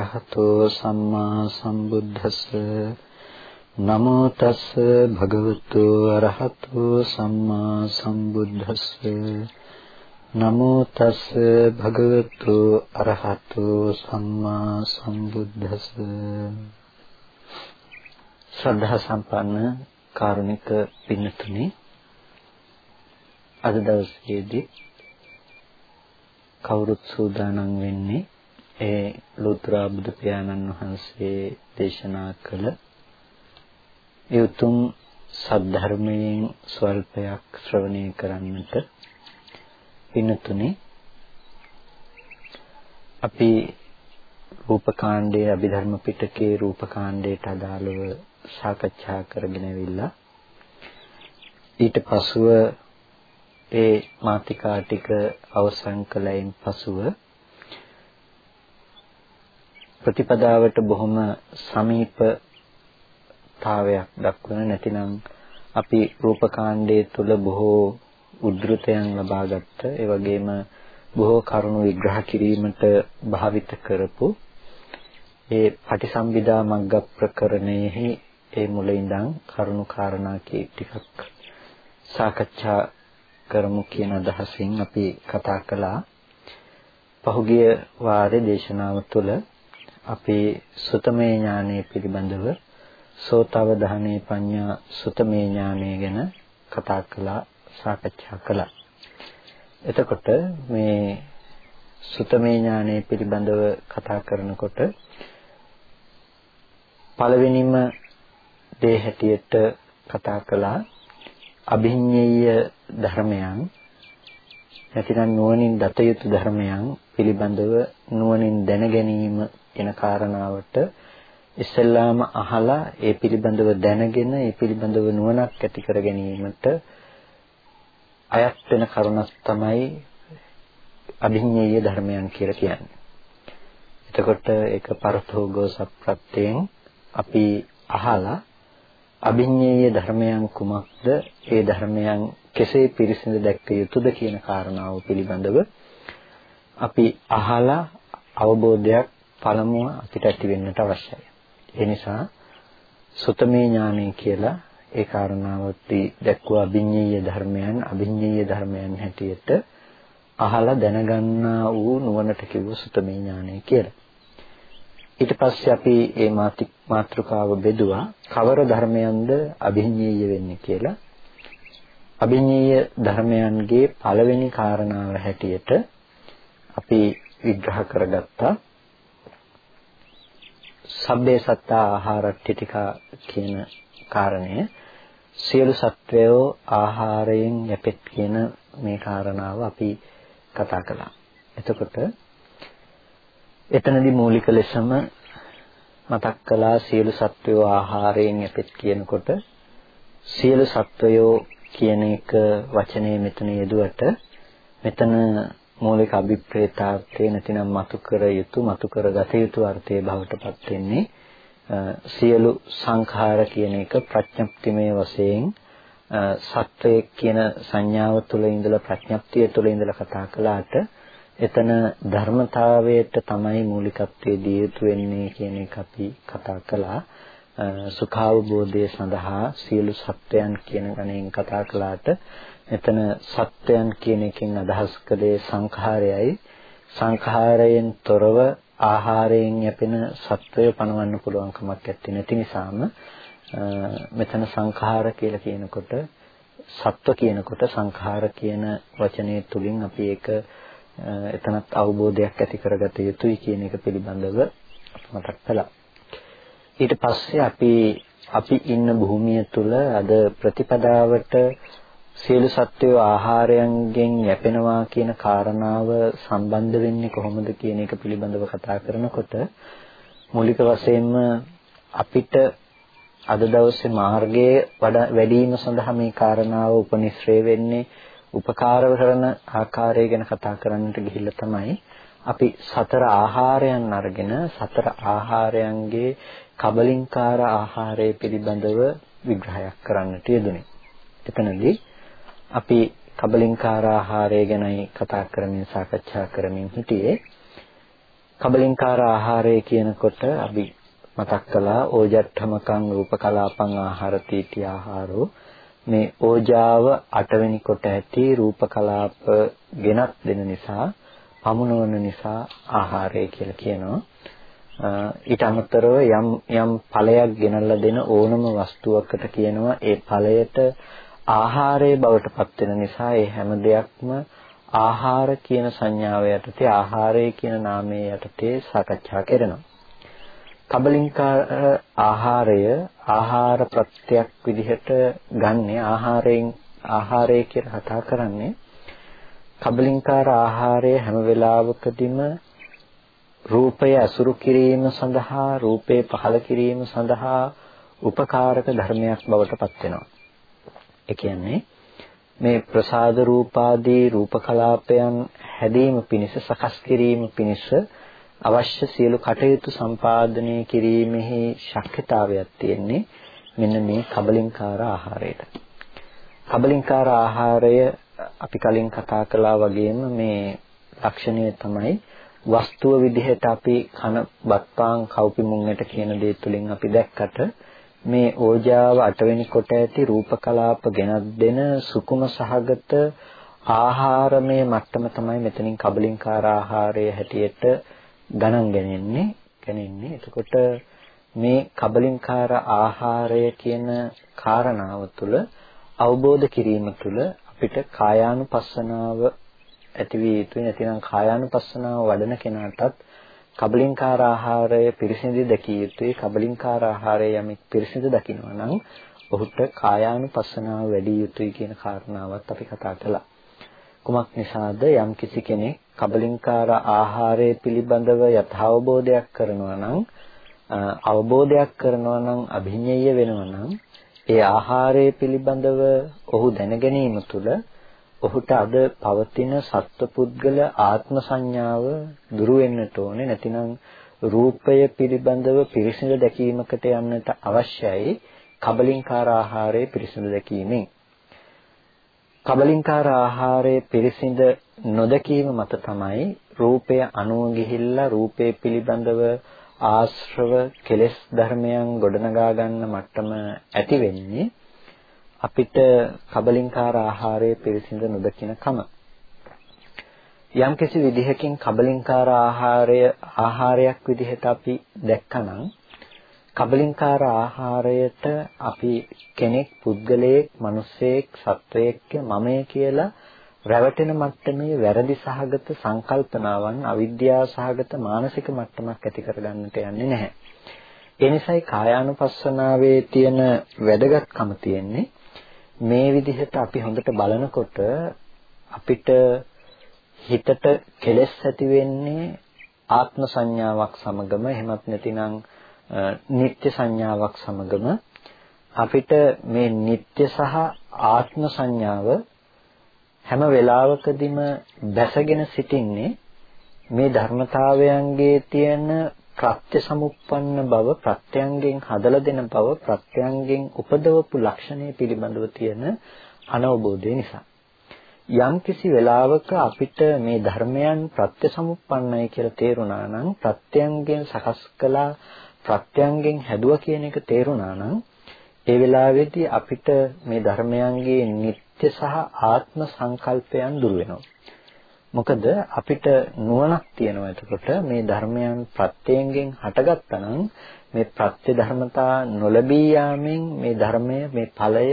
අරහතෝ සම්මා සම්බුද්දස්ස. නමෝ තස් භගවතු අරහතෝ සම්මා සම්බුද්දස්ස. නමෝ තස් භගවතු අරහතෝ සම්මා සම්බුද්දස්ස. ශ්‍රද්ධා සම්පන්න කාරුණික පින්නතුනි අද දවසේදී කවුරුත් සූදානම් වෙන්නේ ඒ ලෝතර බුදු පියාණන් වහන්සේ දේශනා කළ ඒ උතුම් සද්ධර්මයෙන් ස්වල්පයක් ශ්‍රවණය කරන්නට පින්නතුනි අපි රූපකාණ්ඩයේ අභිධර්ම පිටකයේ රූපකාණ්ඩයට අදාළව සාකච්ඡා කරගෙන ඇවිල්ලා ඊට පසුව ඒ මාතිකා ටික අවසන් කළයින් පසුව ප්‍රතිපදාවට බොහොම සමීපතාවයක් දක්වන නැතිනම් අපි රූපකාණ්ඩයේ තුල බොහෝ උද්ෘතයන් ලබාගත්ත ඒ වගේම බොහෝ කරුණු විග්‍රහ කිරීමට භාවිත කරපු ඒ පටිසම්භිදා මග්ග ප්‍රකරණයෙහි ඒ මුල ඉඳන් කරුණු කාරණා කී ටිකක් සාකච්ඡා කරමු කියන අදහසින් අපි කතා කළා. පහුගිය වාරේ දේශනාව තුළ අපේ සුතමේ ඥානය පිළිබඳව සෝතව දහනේ පඤ්ඤා සුතමේ ඥානය ගැන කතා කළා සාකච්ඡා කළා. එතකොට මේ සුතමේ ඥානය පිළිබඳව කතා කරනකොට පළවෙනිම දේ හැටියට කතා කළා අභිඤ්ඤේය ධර්මයන් නැතිනම් නුවණින් දත යුතු ධර්මයන් පිළිබඳව නුවණින් දැන ගැනීම එන කාරණාවට ඉස්සෙල්ලාම අහලා ඒ පිළිබඳව දැනගෙන ඒ පිළිබඳව නුවණක් ඇති කර ගැනීමට අයත් වෙන කරුණක් තමයි අභිඤ්ඤේය ධර්මයන් කියලා කියන්නේ. එතකොට ඒක පරතෝගෝ සප්‍රත්‍යයෙන් අපි අහලා අභිඤ්ඤේය ධර්මයන් කුමක්ද? ඒ ධර්මයන් කෙසේ පිරිසිදු දැක්ක යුතුද කියන කාරණාව පිළිබඳව අපි අහලා අවබෝධයක් පළමුව අපිට ඇති වෙන්නට අවශ්‍යයි. ඒ නිසා සුතමේ ඥානය කියලා ඒ කාරණාවත්ටි දැක්වූ අභිඤ්ඤේය ධර්මයන් අභිඤ්ඤේය ධර්මයන් හැටියට අහලා දැනගන්නා වූ නුවණට කිව්ව සුතමේ ඥානය කියලා. ඊට පස්සේ අපි මේ මාතෘකාව බෙදුවා කවර ධර්මයන්ද අභිඤ්ඤේය වෙන්නේ කියලා. අභිඤ්ඤේය ධර්මයන්ගේ පළවෙනි කාරණාව හැටියට අපි විග්‍රහ කරගත්තා සබ්බේ සත්තා ආහාරට්ඨිතිකා කියන කාරණය සියලු සත්වයෝ ආහාරයෙන් යැපෙත් කියන මේ කාරණාව අපි කතා කළා. එතකොට එතනදී මූලික ලෙසම මතක් කළා සියලු සත්වයෝ ආහාරයෙන් යැපෙත් කියනකොට සියලු සත්වයෝ කියන එක වචනේ මෙතන යෙදුවට මෙතන මූලික අභිප්‍රේතාර්ථය නැතිනම් මතු කර යුතු මතු කරගත යුතු අර්ථයේ බවට පත් වෙන්නේ සියලු සංඛාර කියන එක ප්‍රඥප්තිමය වශයෙන් සත්වයේ කියන සංඥාව තුළ ඉඳලා ප්‍රඥප්තිය තුළ ඉඳලා කතා කළාට එතන ධර්මතාවයට තමයි මූලිකත්වයේ දිය යුතු වෙන්නේ කියන එක අපි කතා කළා. සුඛාවබෝධය සඳහා සියලු සත්වයන් කියන ගණයෙන් කතා කළාට එතන සත්වයන් කියන එකෙන් අදහස් කළේ සංඛාරයයි සංඛාරයෙන් තොරව ආහාරයෙන් යැපෙන සත්වය පණවන්න පුළුවන් කමක් නැති නිසාම මෙතන සංඛාර කියලා කියනකොට සත්ව කියනකොට සංඛාර කියන වචනය තුලින් අපි ඒක එතනත් අවබෝධයක් ඇති කරගත යුතුයි කියන එක පිළිබඳව මතක් කළා. ඊට පස්සේ අපි අපි ඉන්න භූමිය තුල අද ප්‍රතිපදාවට සියලු සත්වෝ ආහාරයන්ගෙන් යැපෙනවා කියන කාරණාව සම්බන්ධ වෙන්නේ කොහොමද කියන එක පිළිබඳව කතා කරනකොට මූලික වශයෙන්ම අපිට අද දවසේ මාර්ගයේ වැඩිම සඳහා මේ කාරණාව උපනිශ්‍රේ වෙන්නේ උපකාර කරන ආකාරය ගැන කතා කරන්නට ගිහිල්ලා තමයි අපි සතර ආහාරයන් අරගෙන සතර ආහාරයන්ගේ කබලින්කාර ආහාරය පිළිබඳව විග්‍රහයක් කරන්නට යෙදුනේ. එතනදී අපි කබලින්කාර ආහාරය ගැනයි කතා කරමින් සාකච්ඡා කරමින් හිටියේ. කබලින්කාර ආහාරය කියනකොට අපි මතක් කළා ඕජට්ඨමකං රූපකලාපං ආහාර තීටි ආහාරෝ මේ ඕජාව අටවෙනි කොට ඇති රූපකලාප ගෙනත් දෙන නිසා පමුණවන නිසා ආහාරය කියලා කියනවා. ඊට අමතරව යම් යම් ඵලයක් ගෙනල්ලා දෙන ඕනම වස්තුවකට කියනවා ඒ ඵලයට ආහාරයේ බවට පත් වෙන නිසා ඒ හැම දෙයක්ම ආහාර කියන සංඥාව යටතේ ආහාරය කියන නාමයේ යටතේ සාකච්ඡා කරනවා. කබලින්කාර ආහාරය ආහාර ප්‍රත්‍යක් විදිහට ගන්නෙ ආහාරයෙන් ආහාරය කියලා කතා කරන්නේ කබලින්කාර ආහාරය හැම වෙලාවකදීම රූපය අසුරු කිරීම සඳහා රූපේ පහළ කිරීම සඳහා උපකාරක ධර්මයක් බවට පත් වෙනවා. ඒ කියන්නේ මේ ප්‍රසාද රූපාදී රූප කලාපයන් හැදීම පිණිස සකස් කිරීම පිණිස අවශ්‍ය සියලු කටයුතු සම්පාදනය කිරීමෙහි ශක්්‍යතාවයක් තියෙන්නේ මෙන්න මේ කබලින්කාර ආහාරයට. කබලින්කාර ආහාරය අපි කලින් කතා කළා වගේම මේ ලක්ෂණය තමයි වස්තුව විදිහට අපි කන බත්පාන් කව්පි මුංගට කියන දේ තුලින් අපි දැක්කට මේ ඕජාව අටවෙනි කොට ඇති රූප කලාප ගෙනත් දෙන සුකුම සහගත ආහාරමය මට්ටම තමයි මෙතනින් කබලින්කාර ආහාරය හැටියට ගණන් ගන්නේ ගන්නේ එතකොට මේ කබලින්කාර ආහාරය කියන කාරණාව තුළ අවබෝධ කිරීම තුළ අපිට කායානුපස්සනාව ඇති විය යුතුයි. නැතිනම් කායානුපස්සනාව වඩන කෙනාටත් කබලින්කාර ආහාරය පිරිසිදු දැකිය යුතුයි කබලින්කාර ආහාරය යමෙක් පිරිසිදු දකිනවා නම් ඔහුට කායානුපස්සනාව වැඩි යුතුයි කියන කාරණාවත් අපි කතා කළා. කුමක් නිසාද යම් කිසි කෙනෙක් කබලින්කාර ආහාරය පිළිබඳව යථාබෝධයක් කරනවා නම් අවබෝධයක් කරනවා නම් අභිඤ්ඤය වෙනවා නම් ඒ ආහාරය පිළිබඳව ඔහු දැන ගැනීම තුළ ඔහුට අද පවතින සත්පුද්ගල ආත්ම සංඥාව දුරු වෙන්නට ඕනේ. නැතිනම් රූපය පිළිබඳව පිරිසිදු දැකීමකට යන්නට අවශ්‍යයි කබලින්කාර ආහාරයේ පිරිසිදු දැකීමෙන්. කබලින්කාර ආහාරයේ පිරිසිදු නොදැකීම මත තමයි රූපය අනුව ගිහිල්ලා රූපය පිළිබඳව ආශ්‍රව කෙලෙස් ධර්මයන් ගොඩනගා ගන්න මට්ටම ඇති වෙන්නේ. අපිට කබලින්කාර ආහාරයේ පිරිසිදු නොදකින කම යම්කිසි විදිහකින් කබලින්කාර ආහාරය ආහාරයක් විදිහට අපි දැක්කනම් කබලින්කාර ආහාරයට අපි කෙනෙක් පුද්ගලයෙක් මිනිසෙක් සත්වයෙක් මමය කියලා රැවටෙන මට්ටමේ වැරදි සහගත සංකල්පනාවන් අවිද්‍යාව සහගත මානසික මට්ටමක් ඇති කරගන්නට යන්නේ නැහැ. ඒ නිසායි කායානුපස්සනාවේ තියෙන වැදගත්කම තියෙන්නේ මේ විදිහට අපි හොඳට බලනකොට අපිට හිතට කෙලෙස් ඇති වෙන්නේ ආත්ම සංඥාවක් සමගම එහෙමත් නැතිනම් නিত্য සංඥාවක් සමගම. අපිට මේ නিত্য සහ ආත්ම සංඥාව හැම වෙලාවකදීම දැසගෙන සිටින්නේ මේ ධර්මතාවයන්ගේ තියෙන ප්‍රත්‍ය සමුප්පන්න බව ප්‍රත්‍යයන්ගෙන් හදලා දෙන බව ප්‍රත්‍යයන්ගෙන් උපදවපු ලක්ෂණය පිළිබඳව තියෙන අනවබෝධය නිසා. යම් කිසි වෙලාවක අපිට මේ ධර්මයන් ප්‍රත්‍ය සමුප්පන්නයි කියලා තේරුණා නම් ප්‍රත්‍යයන්ගෙන් සකස් කළා ප්‍රත්‍යයන්ගෙන් හැදුවා කියන එක තේරුණා නම් ඒ වෙලාවේදී අපිට මේ ධර්මයන්ගේ නিত্য සහ ආත්ම සංකල්පයන් දුර වෙනවා. මොකද අපිට නුවණක් තියෙනවා එතකොට මේ ධර්මයන් ප්‍රත්‍යයෙන් හටගත්තා නම් මේ ප්‍රත්‍ය ධර්මතා නොලැබී යාමෙන් මේ ධර්මය මේ ඵලය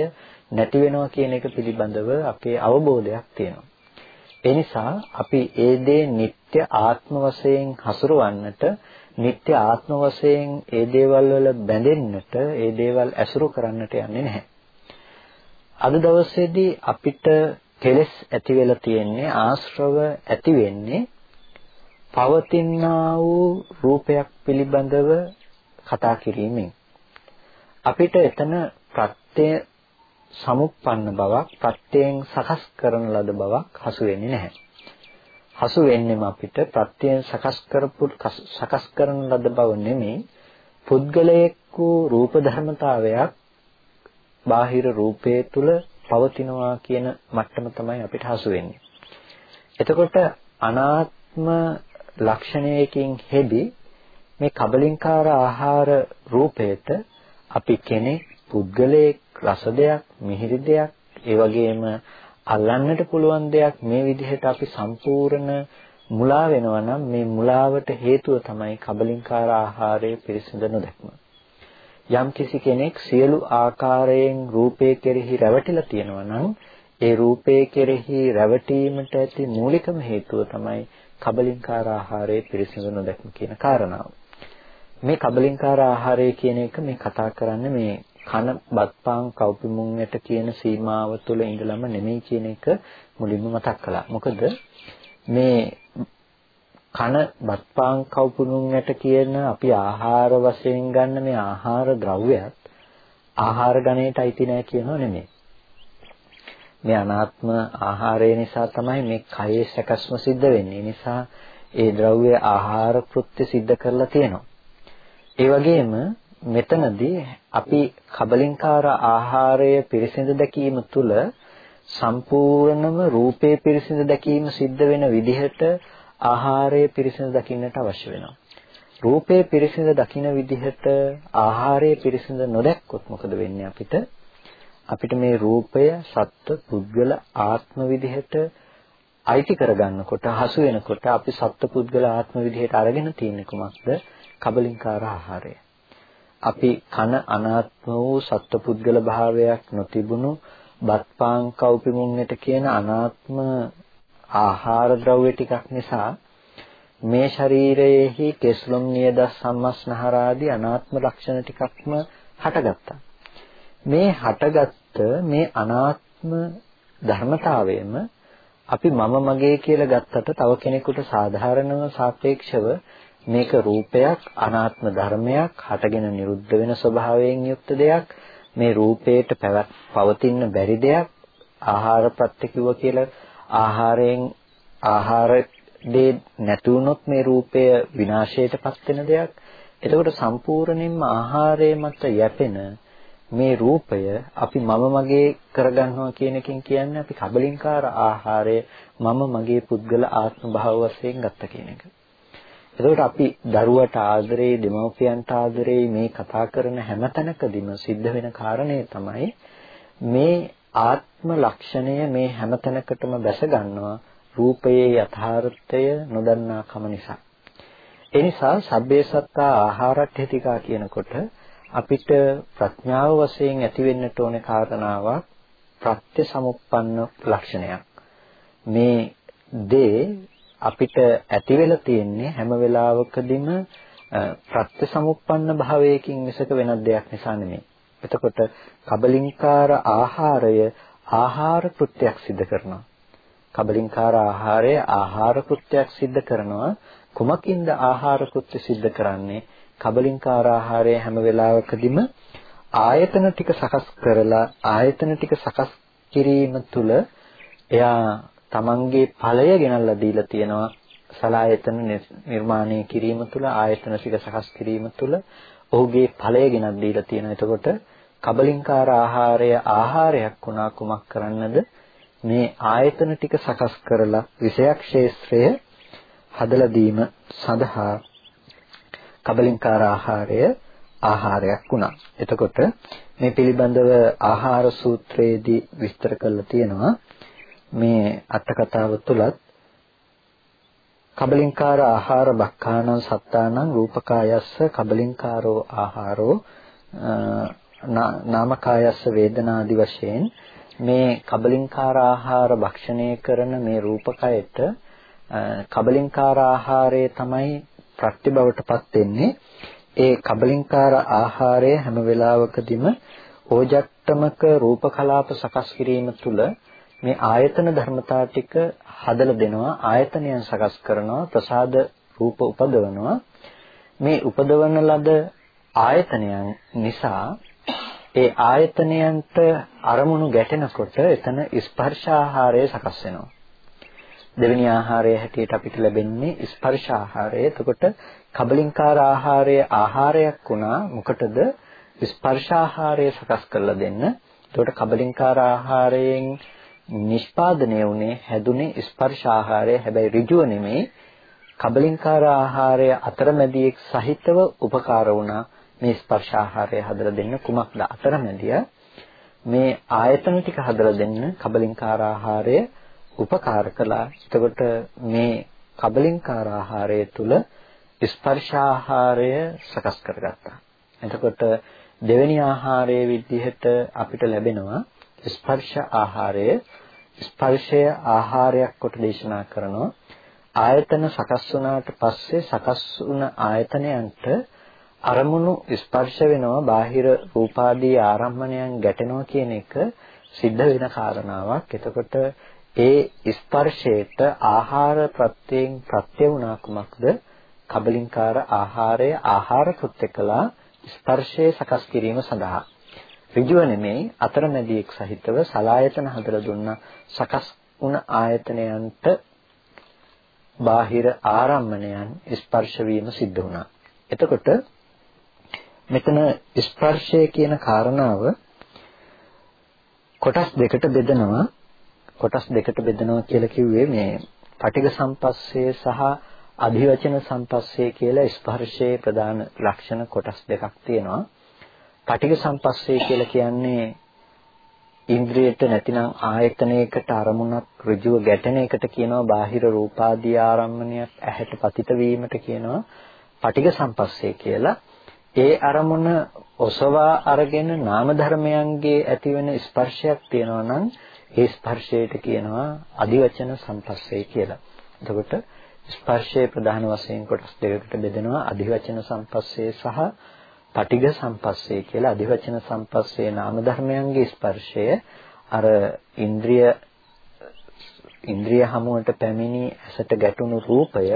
නැති වෙනවා කියන එක පිළිබඳව අපේ අවබෝධයක් තියෙනවා. ඒ නිසා අපි ඒ දේ නিত্য ආත්ම වශයෙන් හසුරවන්නට නিত্য ආත්ම වශයෙන් ඒ දේවල් වල බැඳෙන්නට ඒ දේවල් ඇසුරු කරන්නට යන්නේ නැහැ. අද දවසේදී අපිට කෙලස් ඇති වෙලා තියෙන්නේ ආශ්‍රව ඇති වෙන්නේ පවතිනා වූ රූපයක් පිළිබඳව කතා කිරීමෙන් අපිට එතන ප්‍රත්‍ය සමුප්පන්න බවක් ප්‍රත්‍යයෙන් සකස් කරන ලද බවක් හසු වෙන්නේ නැහැ. හසු වෙන්නේම අපිට ප්‍රත්‍යයෙන් සකස් කරපු සකස් කරන ලද බව නෙමෙයි පුද්ගලයෙක් වූ රූප ධර්මතාවයක් බාහිර රූපයේ තුල පවතිනවා කියන මට්ටම තමයි අපිට හසු වෙන්නේ. එතකොට අනාත්ම ලක්ෂණයකින් හෙබි මේ කබලින්කාර ආහාර රූපයට අපි කෙනෙක් පුද්ගලයෙක් රස දෙයක් මිහිරි දෙයක් ඒ වගේම අල්ලන්නට පුළුවන් දෙයක් මේ විදිහට අපි සම්පූර්ණ මුලා වෙනවා නම් මේ මුලාවට හේතුව තමයි කබලින්කාර ආහාරයේ පිරිසිදු නොදැක්ම. යම් කිසි කෙනෙක් සියලු ආකාරයෙන් රූපේ කෙරෙහි රැවටිලා තියෙනවා නම් ඒ රූපේ කෙරෙහි රැවටීමට ඇති මූලිකම හේතුව තමයි කබලින්කාර ආහාරයේ පිරිසිදු නොදැක්ම කියන කාරණාව. මේ කබලින්කාර ආහාරය කියන එක මේ කතා කරන්නේ මේ කන බත්පාන් කව්පිමුන්යට කියන සීමාව තුළ ඉඳලම නෙමෙයි කියන එක මුලින්ම මතක් කළා. මොකද මේ කන බත්පාන් කව්පිමුන්යට කියන අපි ආහාර වශයෙන් ගන්න මේ ආහාර ද්‍රව්‍යයක් ආහාර ගණයට අයිති නෑ කියනෝ නෙමෙයි. මේ අනාත්ම ආහාරය නිසා තමයි මේ කයේ සැකස්ම සිද්ධ වෙන්නේ. නිසා ඒ ද්‍රව්‍ය ආහාර කෘත්‍ය සිද්ධ කරලා තියෙනවා. ඒ වගේම මෙතනදී අපි කබලින්කාර ආහාරය පිරිසිදු දැකීම තුළ සම්පූර්ණම රූපේ පිරිසිදු දැකීම සිද්ධ වෙන විදිහට ආහාරය පිරිසිදු දකින්නට අවශ්‍ය වෙනවා. රූපේ පිරිසිදු දකින විදිහට ආහාරය පිරිසිදු නොදැක්කොත් මොකද වෙන්නේ අපිට? අපිට මේ රූපය සත්ත්ව පුද්ගල ආත්ම විදිහට අයිති කරගන්නකොට හසු වෙනකොට අපි සත්ත්ව පුද්ගල ආත්ම විදිහට අරගෙන තියෙන්නේ කුමක්ද? කබලින්කාර ආහාරය. අපි කන අනාත්ම වූ සත්පුද්ගල භාවයක් නොතිබුණු බත්පාන් කව්පිමුන්නට කියන අනාත්ම ආහාර ද්‍රව්‍ය ටිකක් නිසා මේ ශරීරයේහි කෙස්ලොම් නියද සම්මස්නහර ආදී අනාත්ම ලක්ෂණ ටිකක්ම හටගත්තා. මේ හටගත්ත මේ අනාත්ම ධර්මතාවයම අපි මම මගේ කියලා ගත්තට තව කෙනෙකුට සාධාරණව සාපේක්ෂව මේක රූපයක් අනාත්ම ධර්මයක් හටගෙන නිරුද්ධ වෙන ස්වභාවයෙන් යුක්ත දෙයක් මේ රූපේට පවතින්න බැරි දෙයක් ආහාර ප්‍රත්‍ය කිව්ව කියලා ආහාරයෙන් ආහාර දේ නැති වුණොත් මේ රූපය විනාශයටපත් වෙන දෙයක් එතකොට සම්පූර්ණයෙන්ම ආහාරය මත යැපෙන මේ රූපය අපි මම මගේ කරගන්නවා කියන එකෙන් කියන්නේ අපි කබලින්කාර ආහාරය මම මගේ පුද්ගල ආත්ම භාව වශයෙන් ගත්ත කියන එක. එතකොට අපි දරුවට ආදරේ, දෙමව්පියන්ට ආදරේ මේ කතා කරන හැම තැනකදීම සිද්ධ වෙන කාරණේ තමයි මේ ආත්ම ලක්ෂණය මේ හැම තැනකටම බැස ගන්නවා රූපයේ යථාර්ථය නොදන්නා කම නිසා. ඒ නිසා සබ්බේ සත්තා ආහාරට්ඨිතිකා කියනකොට අපිට ප්‍රඥාව වශයෙන් ඇති වෙන්නට ඕනේ කාරණාවක් ප්‍රත්‍ය සමුප්පන්න ලක්ෂණයක්. මේ දේ අපිට ඇති වෙලා තියෙන්නේ හැම වෙලාවකදීම ප්‍රත්‍යසමුප්පන්න භාවයකින් මිසක වෙනත් දෙයක් නිසා නෙමෙයි. එතකොට කබලින්කාර ආහාරය ආහාර කෘත්‍යයක් සිදු කරනවා. කබලින්කාර ආහාරය ආහාර කෘත්‍යයක් සිදු කරනවා. කුමකින්ද ආහාර කෘත්‍ය සිදු කරන්නේ? කබලින්කාර ආහාරය හැම වෙලාවකදීම ආයතන ටික සකස් කරලා ආයතන ටික සකස් කිරීම තුළ එයා තමන්ගේ ඵලය ගෙනල්ලා දීලා තියෙනවා සලායතන නිර්මාණය කිරීම තුළ ආයතන ටික සකස් කිරීම තුළ ඔහුගේ ඵලය ගෙනත් දීලා තියෙනවා. එතකොට කබලින්කාර ආහාරය ආහාරයක් වුණා කුමක් කරන්නද? මේ ආයතන ටික සකස් කරලා විෂයක් ශේත්‍රය හදලා දීම සඳහා කබලින්කාර ආහාරය ආහාරයක් වුණා. එතකොට මේ පිළිබඳව ආහාර සූත්‍රයේදී විස්තර කරලා තියෙනවා මේ අට කතාව තුලත් කබලින්කාර ආහාර බක්ඛානං සත්තානං රූපකායස්ස කබලින්කාරෝ ආහාරෝ නාමකායස්ස වේදනාදි වශයෙන් මේ කබලින්කාර ආහාර භක්ෂණය කරන මේ රූපකයට කබලින්කාර ආහාරය තමයි ප්‍රතිබවටපත් වෙන්නේ. ඒ කබලින්කාර ආහාරය හැම වෙලාවකදීම ඕජට්ටමක රූප කලාප සකස් කිරීම තුළ මේ ආයතන ධර්මතා ටික හදලා දෙනවා ආයතනයන් සකස් කරනවා ප්‍රසාද රූප උපදවනවා මේ උපදවන ලද ආයතනයන් නිසා ඒ ආයතනයන්ට අරමුණු ගැටෙනකොට එතන ස්පර්ශ ආහාරය සකස් වෙනවා දෙවෙනි ආහාරය හැටියට අපිට ලැබෙන්නේ ස්පර්ශ ආහාරය. එතකොට කබලින්කාර ආහාරය ආහාරයක් වුණා මොකටද? ස්පර්ශ ආහාරය සකස් කරලා දෙන්න. එතකොට කබලින්කාර ආහාරයෙන් නිෂ්පාදනය වුණේ හැදුනේ ස්පර්ශ ආහාරය හැබැයි ඍජුව නෙමෙයි කබලින්කාර ආහාරය අතරමැදියෙක් සහිතව උපකාර වුණා මේ ස්පර්ශ ආහාරය හදලා දෙන්න කුමක්ද අතරමැදිය මේ ආයතන ටික හදලා දෙන්න කබලින්කාර ආහාරය උපකාර කළා. එතකොට මේ කබලින්කාර ආහාරය තුල ස්පර්ශ ආහාරය සකස් කරගත්තා. එතකොට දෙවෙනි ආහාරයේ විදිහට අපිට ලැබෙනවා ස්පර්ශ ආහාරය ස්පර්ශය ආහාරයක් කොට දේශනා කරනවා ආයතන සකස් වුණාට පස්සේ සකස් වුණ ආයතනයන්ට අරමුණු ස්පර්ශ වෙනවා බාහිර රූපාදී ආරම්මණයන් ගැටෙනවා කියන එක සිද්ධ වෙන කාරණාවක්. එතකොට ඒ ස්පර්ශයට ආහාර ප්‍රත්‍යයෙන් ප්‍රත්‍ය වුණා කුමක්ද? කබලින්කාර ආහාරය ආහාර කෘත්‍ය කළා ස්පර්ශයේ සකස් කිරීම සඳහා. ඍජුව නෙමෙයි අතරමැදියෙක් සහිතව සලායතන හදලා දුන්න සකස් වුණ ආයතනයන්ට බාහිර ආරම්මණයන් ස්පර්ශ වීම සිද්ධ වුණා. එතකොට මෙතන ස්පර්ශය කියන කාරණාව කොටස් දෙකට බෙදනවා. කොටස් දෙකට බෙදනවා කියලා කිව්වේ මේ පටිඝ සම්පස්සේ සහ අධිවචන සම්පස්සේ කියලා ස්පර්ශයේ ප්‍රධාන ලක්ෂණ කොටස් දෙකක් තියෙනවා. පටිඝ සම්පස්සේ කියලා කියන්නේ ඉන්ද්‍රියට නැතිනම් ආයතනයකට අරමුණක් ඍජුව ගැටෙන එකට කියනවා බාහිර රූපාදී ආරම්මණයක් ඇහැට පතිත වීමට කියනවා පටිඝ සම්පස්සේ කියලා. ඒ අරමුණ ඔසවා අරගෙන නාම ධර්මයන්ගේ ඇතිවෙන ස්පර්ශයක් තියෙනවා නම් ඒ ස්පර්ශයට කියනවා අදිවචන සම්පස්සේ කියලා. එතකොට ස්පර්ශයේ ප්‍රධාන වශයෙන් කොටස් දෙකකට බෙදෙනවා අදිවචන සම්පස්සේ සහ පටිඝ සම්පස්සේ කියලා අධිවචන සම්පස්සේ නාම ධර්මයන්ගේ ස්පර්ශය අර ඉන්ද්‍රිය ඉන්ද්‍රිය හමුවට පැමිණි ඇසට ගැටුණු රූපය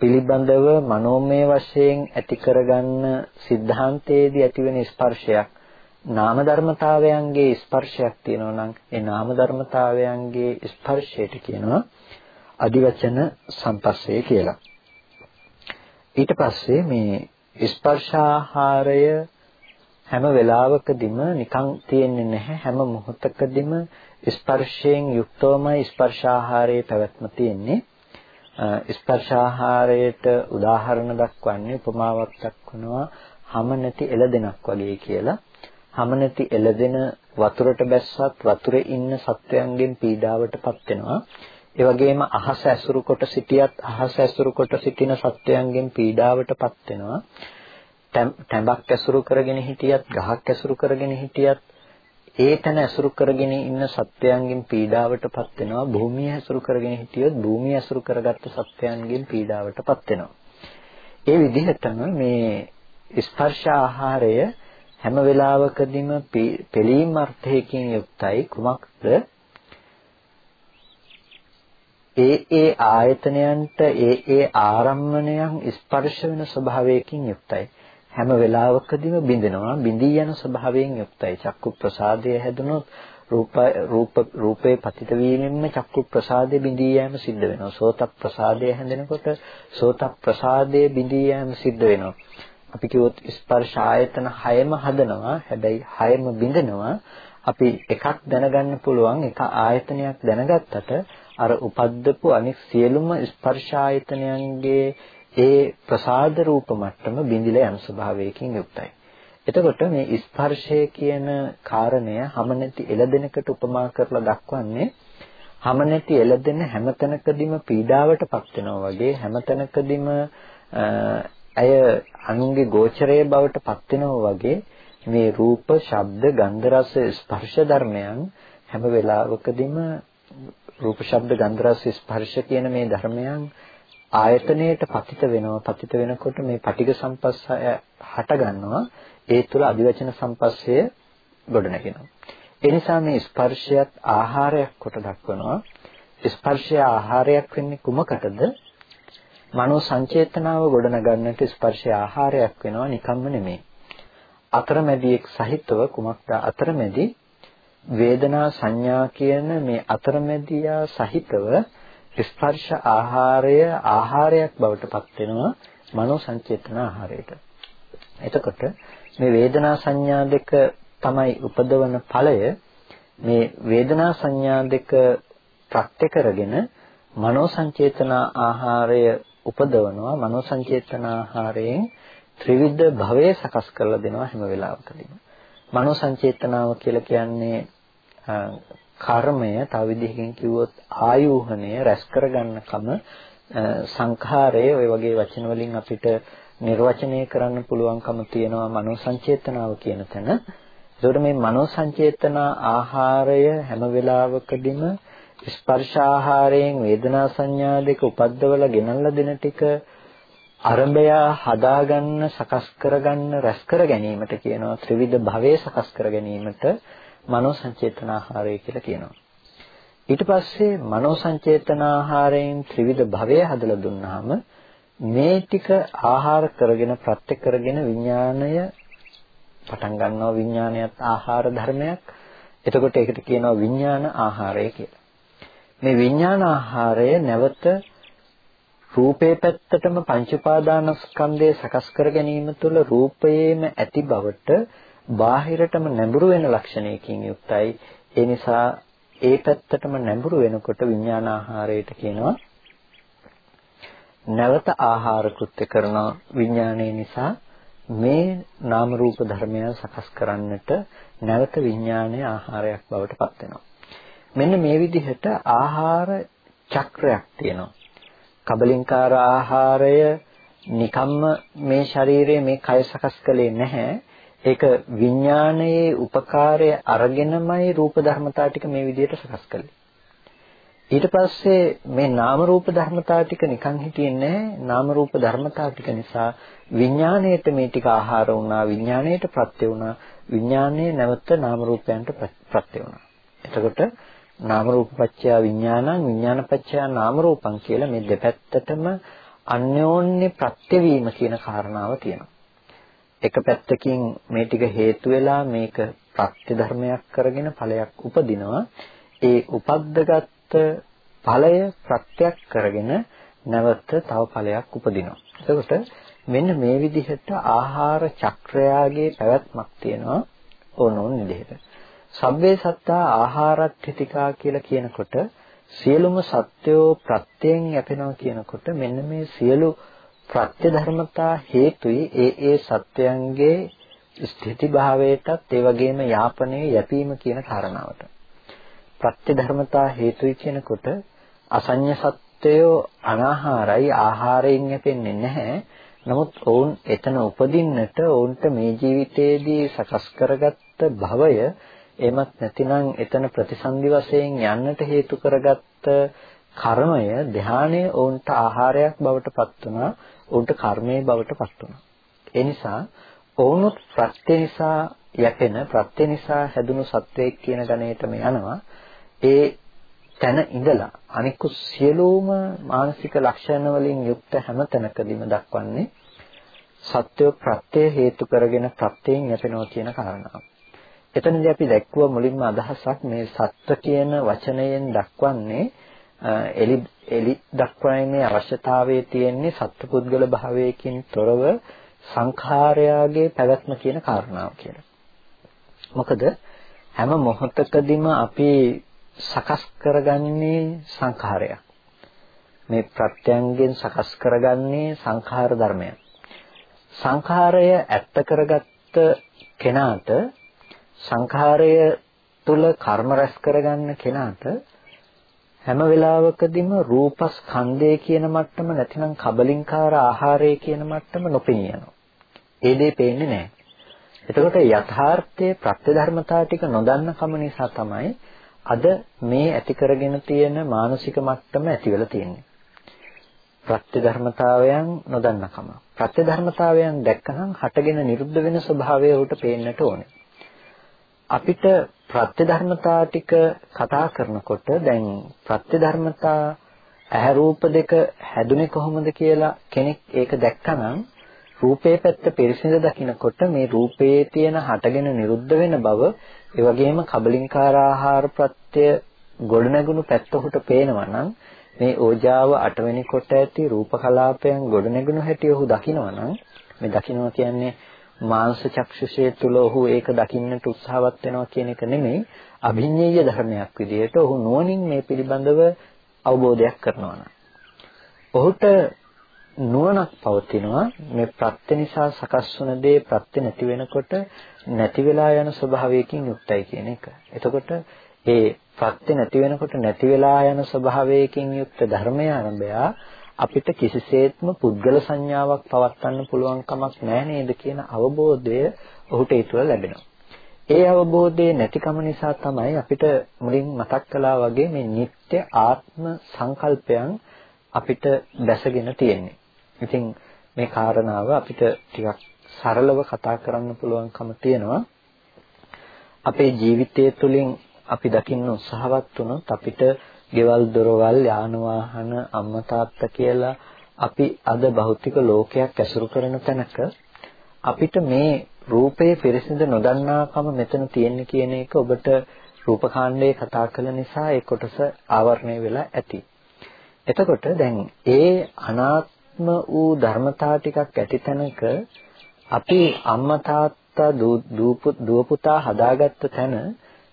පිළිබඳව මනෝමය වශයෙන් ඇති කරගන්න સિદ્ધාන්තයේදී ඇතිවෙන ස්පර්ශයක් නාම ධර්මතාවයන්ගේ ස්පර්ශයක් තියෙනවා නම් ඒ නාම ධර්මතාවයන්ගේ ස්පර්ශයට කියනවා අදිවචන සම්පස්සේ කියලා. ඊට පස්සේ මේ ස්පර්ශාහාරය හැම වෙලාවකදීම නිකන් තියෙන්නේ නැහැ. හැම මොහොතකදීම ස්පර්ශයෙන් යුක්තවමයි ස්පර්ශාහාරයේ පැවැත්ම තියෙන්නේ. ස්පර්ශාහාරයට උදාහරණ දක්වන්නේ උපමාවක් දක්වනවා හැම නැති එළදෙනක් වගේ කියලා. හැම නැති එළදෙන වතුරට බැස්සත් වතුරේ ඉන්න සත්වයන්ගෙන් පීඩාවටපත් වෙනවා. ඒ වගේම අහස ඇසුරු කොට සිටියත් අහස ඇසුරු කොට සිටින සත්වයන්ගෙන් පීඩාවටපත් වෙනවා. තැඹක් ඇසුරු කරගෙන හිටියත් ගහක් ඇසුරු කරගෙන හිටියත් ඒ තැන ඇසුරු කරගෙන ඉන්න සත්වයන්ගෙන් පීඩාවටපත් වෙනවා. භූමිය ඇසුරු කරගෙන හිටියොත් භූමිය ඇසුරු කරගත්ත සත්වයන්ගෙන් පීඩාවටපත් වෙනවා. ඒ විදිහටම මේ ස්පර්ශ ආහාරය හැම වෙලාවකදීම පිළීම් අර්ථයකින් යුක්තයි කුමක්ද ඒ ඒ ආයතනයන්ට ඒ ඒ ආරම්මණයන් ස්පර්ශ වෙන ස්වභාවයකින් යුක්තයි. හැම වෙලාවකදීම බිඳෙනවා බිඳී යන ස්වභාවයෙන් යුක්තයි. චක්කු ප්‍රසාදය හැදුනොත් රූප රූප රූපේ පතිත වීමෙන්ම චක්කු ප්‍රසාදේ බිඳී යෑම සිද්ධ වෙනවා. සෝත ප්‍රසාදය හැදෙනකොට සෝත ප්‍රසාදයේ බිඳී යෑම සිද්ධ වෙනවා. අපි කිව්වොත් ස්පර්ශ ආයතන 6ම හදනවා. හැබැයි 6ම බිඳෙනවා. අපි එකක් දැනගන්න පුළුවන් එක ආයතනයක් දැනගත්තට අර උපද්දපු අනික් සියලුම ස්පර්ශ ආයතනයන්ගේ ඒ ප්‍රසාද රූප මට්ටම බිඳිලා යන ස්වභාවයකින් යුක්තයි. එතකොට මේ ස්පර්ශය කියන කාරණය හැම නැති එළදෙනකට උපමා කරලා දක්වන්නේ හැම නැති එළදෙන හැමතැනකදීම පීඩාවටපත් වෙනවා වගේ හැමතැනකදීම ඇය අනුන්ගේ ගෝචරයේ බවට පත් වෙනවා වගේ මේ රූප, ශබ්ද, ගන්ධ, රස, ස්පර්ශ ධර්මයන් හැම වෙලාවකදීම රූප ශබ්ද ගන්ධ රස ස්පර්ශ කියන මේ ධර්මයන් ආයතනයේට පතිත වෙනවා. පතිත වෙනකොට මේ පටිඝ සම්පස්සය හට ගන්නවා. ඒ තුළ අදිවචන සම්පස්සය ගොඩනගෙනවා. ඒ නිසා මේ ස්පර්ශයත් ආහාරයක් කොට දක්වනවා. ස්පර්ශය ආහාරයක් වෙන්නේ කුමකටද? මනෝ සංචේතනාව ගොඩනගන්නට ස්පර්ශය ආහාරයක් වෙනවා නිකම්ම නෙමෙයි. අතරමැදියෙක් සහිතව කුමක්ද? අතරමැදි වේදනා සංඥා කියන මේ අතරමැදියා සහිතව ස්පර්ශ ආහාරය ආහාරයක් බවට පත් වෙනවා මනෝ සංචේතන ආහාරයට. එතකොට මේ වේදනා සංඥා දෙක තමයි උපදවන ඵලය. මේ වේදනා සංඥා දෙක ප්‍රත්‍ය කරගෙන මනෝ සංචේතන ආහාරය උපදවනවා. මනෝ සංචේතන ආහාරයෙන් ත්‍රිවිධ භවය සකස් කරලා දෙනවා හැම වෙලාවකදීම. මනෝ සංචේතනාව කියලා කියන්නේ කර්මය තව විදිහකින් කිව්වොත් ආයෝහණය රැස් කරගන්නකම සංඛාරය ඔය වගේ වචන වලින් අපිට නිර්වචනය කරන්න පුළුවන්කම තියෙනවා මනෝ සංචේතනාව කියන තැන. ඒකට මේ මනෝ සංචේතන ආහාරය හැම වෙලාවකදීම ස්පර්ශ ආහාරයෙන් වේදනා සංඥා දෙක උපද්දවලා ගෙනල්ලා දෙන ටික අරඹය හදාගන්න සකස් කරගන්න රැස් කර ගැනීමට කියනවා ත්‍රිවිධ භවයේ සකස් කර ගැනීමට මනෝ සංචේතනාහාරය කියලා කියනවා. ඊට පස්සේ මනෝ සංචේතනාහාරයෙන් ත්‍රිවිධ භවය හදලා දුන්නාම මේ ටික ආහාර කරගෙන ප්‍රත්‍ය කරගෙන විඥාණය පටන් ගන්නවා විඥානයත් ආහාර ධර්මයක්. එතකොට ඒකට කියනවා විඥාන ආහාරය කියලා. මේ විඥාන ආහාරය නැවත රූපේ පැත්තටම පංච උපාදානස්කන්ධය සකස් කර ගැනීම තුළ රූපයේම ඇති බවට බාහිරටම නැඹුරු වෙන ලක්ෂණයකින් යුක්තයි. ඒ නිසා ඒ පැත්තටම නැඹුරු වෙනකොට විඥාන ආහාරයට කියනවා නැවත ආහාර කෘත්‍ය කරන විඥානයේ නිසා මේ නාම රූප ධර්මයන් සකස් කරන්නට නැවත විඥානයේ ආහාරයක් බවට පත් වෙනවා. මෙන්න මේ විදිහට ආහාර චක්‍රයක් තියෙනවා. කබලින්කාර ආහාරය නිකම්ම මේ ශරීරයේ මේ කය සකස් කළේ නැහැ. ඒක විඥානයේ උපකාරය අරගෙනමයි රූප ධර්මතා ටික මේ විදිහට සකස් කළේ. ඊට පස්සේ මේ නාම රූප ධර්මතා ටික නිකන් හිටියේ නැහැ. නාම රූප ධර්මතා ටික නිසා විඥාණයට මේ ටික ආහාර වුණා, විඥාණයට ප්‍රත්‍ය වුණා, විඥාණය නැවත නාම රූපයන්ට ප්‍රත්‍ය වුණා. එතකොට නාම රූප පත්‍ය විඥානං විඥාන පත්‍ය නාම රූපං කියලා මේ දෙපැත්තටම අන්‍යෝන්‍ය ප්‍රත්‍යවීම කියන කාරණාව තියෙනවා. එක පැත්තකින් මේ ටික හේතු වෙලා මේක ප්‍රත්‍ය ධර්මයක් කරගෙන ඵලයක් උපදිනවා. ඒ උපද්දගත් ඵලය ප්‍රත්‍යක් කරගෙන නැවත තව ඵලයක් උපදිනවා. එතකොට මෙන්න මේ විදිහට ආහාර චක්‍රයාගේ පැවැත්මක් තියෙනවා ඕනෝන් විදිහට. සබ්බේ සත්තා ආහාරත්‍ත්‍තිකා කියලා කියනකොට සියලුම සත්වෝ ප්‍රත්‍යයෙන් යැපෙනවා කියනකොට මෙන්න මේ සියලු ප්‍රත්‍ය ධර්මතා හේතුයි ඒ ඒ සත්වයන්ගේ ස්ථಿತಿ භාවයටත් ඒ වගේම යාපනයේ යැපීම කියන කාරණාවට. ප්‍රත්‍ය ධර්මතා හේතුයි කියනකොට අසඤ්ඤ සත්වයෝ අනාහාරයි ආහාරයෙන් යැපෙන්නේ නැහැ. නමුත් ඔවුන් එතන උපදින්නට ඔවුන්ට මේ ජීවිතයේදී සකස් කරගත්ත භවය එහෙමත් නැතිනම් එතන ප්‍රතිසන්දි වශයෙන් යන්නට හේතු කරගත්ත කර්මය ධානය ඔවුන්ට ආහාරයක් බවට පත් වුණා ඔවුන්ට කර්මයේ බවට පත් වුණා ඒ නිසා ඔවුනුත් ප්‍රත්‍ය නිසා යැපෙන ප්‍රත්‍ය නිසා හැදුණු සත්වයක් කියන ගණයටම යනවා ඒ තැන ඉඳලා අනිකුත් සියලුම මානසික ලක්ෂණ වලින් යුක්ත හැම තැනකදීම දක්වන්නේ සත්‍ය ප්‍රත්‍ය හේතු කරගෙන ප්‍රත්‍යයෙන් යැපෙනවා කියන කාරණාව. එතනදී අපි දැක්කුව මුලින්ම අදහසක් මේ සත්ව කියන වචනයෙන් දක්වන්නේ එලි එලි දක්වන්නේ අවශ්‍යතාවයේ තියෙන්නේ සත්පුද්ගල භාවයකින් තොරව සංඛාරයාගේ පැවැත්ම කියන කාරණාව කියලා. මොකද හැම මොහොතකදීම අපි සකස් කරගන්නේ සංඛාරයක්. මේ ප්‍රත්‍යංගෙන් සකස් කරගන්නේ සංඛාර ධර්මයක්. සංඛාරය ඇත්ත කරගත්ත කෙනාට සංඛාරය තුල කර්ම රැස් කරගන්න කෙනාට හැම වෙලාවකදීම රූපස්කන්ධය කියන මට්ටම නැතිනම් කබලින්කාර ආහාරය කියන මට්ටම නොපෙනී යනවා. ඒ දේ පේන්නේ නැහැ. එතකොට යථාර්ථයේ ප්‍රත්‍ය ධර්මතා ටික නොදන්න කම නිසා තමයි අද මේ ඇති කරගෙන තියෙන මානසික මට්ටම ඇති වෙලා තියෙන්නේ. ප්‍රත්‍ය ධර්මතාවයන් නොදන්නකම. ප්‍රත්‍ය ධර්මතාවයන් දැක්කනම් හටගෙන නිරුද්ධ වෙන ස්වභාවය උට පේන්නට ඕනේ. අපිට ප්‍රත්‍ය ධර්මතා ටික කතා කරනකොට දැන් ප්‍රත්‍ය ධර්මතා ඇහැ රූප දෙක හැදුනේ කොහොමද කියලා කෙනෙක් ඒක දැක්කනම් රූපේ පැත්ත පිරිසිඳ දකිනකොට මේ රූපයේ තියෙන හටගෙන නිරුද්ධ වෙන බව ඒ වගේම කබලින්කාර ආහාර ප්‍රත්‍ය ගොඩනැගුණු පැත්ත උහුට පේනවා නම් මේ ඕජාව අටවෙනි කොට ඇති රූප කලාපයන් ගොඩනැගුණු හැටි ඔහු දකිනවා නම් මේ දකිනවා කියන්නේ මාංශ චක්ෂුෂය තුල ඔහු ඒක දකින්නට උත්සාහවත් වෙනවා කියන එක නෙමෙයි. අභිඤ්ඤේය ධර්මයක් විදිහට ඔහු නුවණින් මේ පිළිබඳව අවබෝධයක් කරනවා නම්. ඔහුට නුවණක් පවතිනවා. මේ ප්‍රත්‍ය නිසා සකස් වුණ දේ ප්‍රත්‍ය නැති වෙනකොට නැති වෙලා යන ස්වභාවයකින් යුක්තයි කියන එක. එතකොට ඒ ප්‍රත්‍ය නැති වෙනකොට නැති වෙලා යන ස්වභාවයකින් යුක්ත ධර්මය ආරම්භය අපිට කිසිසේත්ම පුද්ගල සංඥාවක් පවත්වන්න පුළුවන් කමක් නැහැ නේද කියන අවබෝධය ඔහුට ඒ තුළ ලැබෙනවා. ඒ අවබෝධය නැතිකම නිසා තමයි අපිට මුලින් මතක් කළා වගේ මේ නিত্য ආත්ම සංකල්පයන් අපිට දැසගෙන තියෙන්නේ. ඉතින් මේ කාරණාව අපිට ටිකක් සරලව කතා කරන්න පුළුවන්කම තියෙනවා. අපේ ජීවිතය තුළින් අපි දකින්න උත්සාහවත් වුණොත් අපිට ගෙවල් දොරවල් යාන වාහන අම්මා තාත්තා කියලා අපි අද භෞතික ලෝකයක් ඇසුරු කරන තැනක අපිට මේ රූපයේ පිරිසිඳ නොදන්නාකම මෙතන තියෙන්නේ කියන එක ඔබට රූපකාණ්ඩයේ කතා කළ නිසා ඒ කොටස ආවරණය වෙලා ඇති. එතකොට දැන් ඒ අනාත්ම වූ ධර්මතා ටිකක් ඇති තැනක අපි අම්මා තාත්තා දුව පුතා හදාගත්ත තැන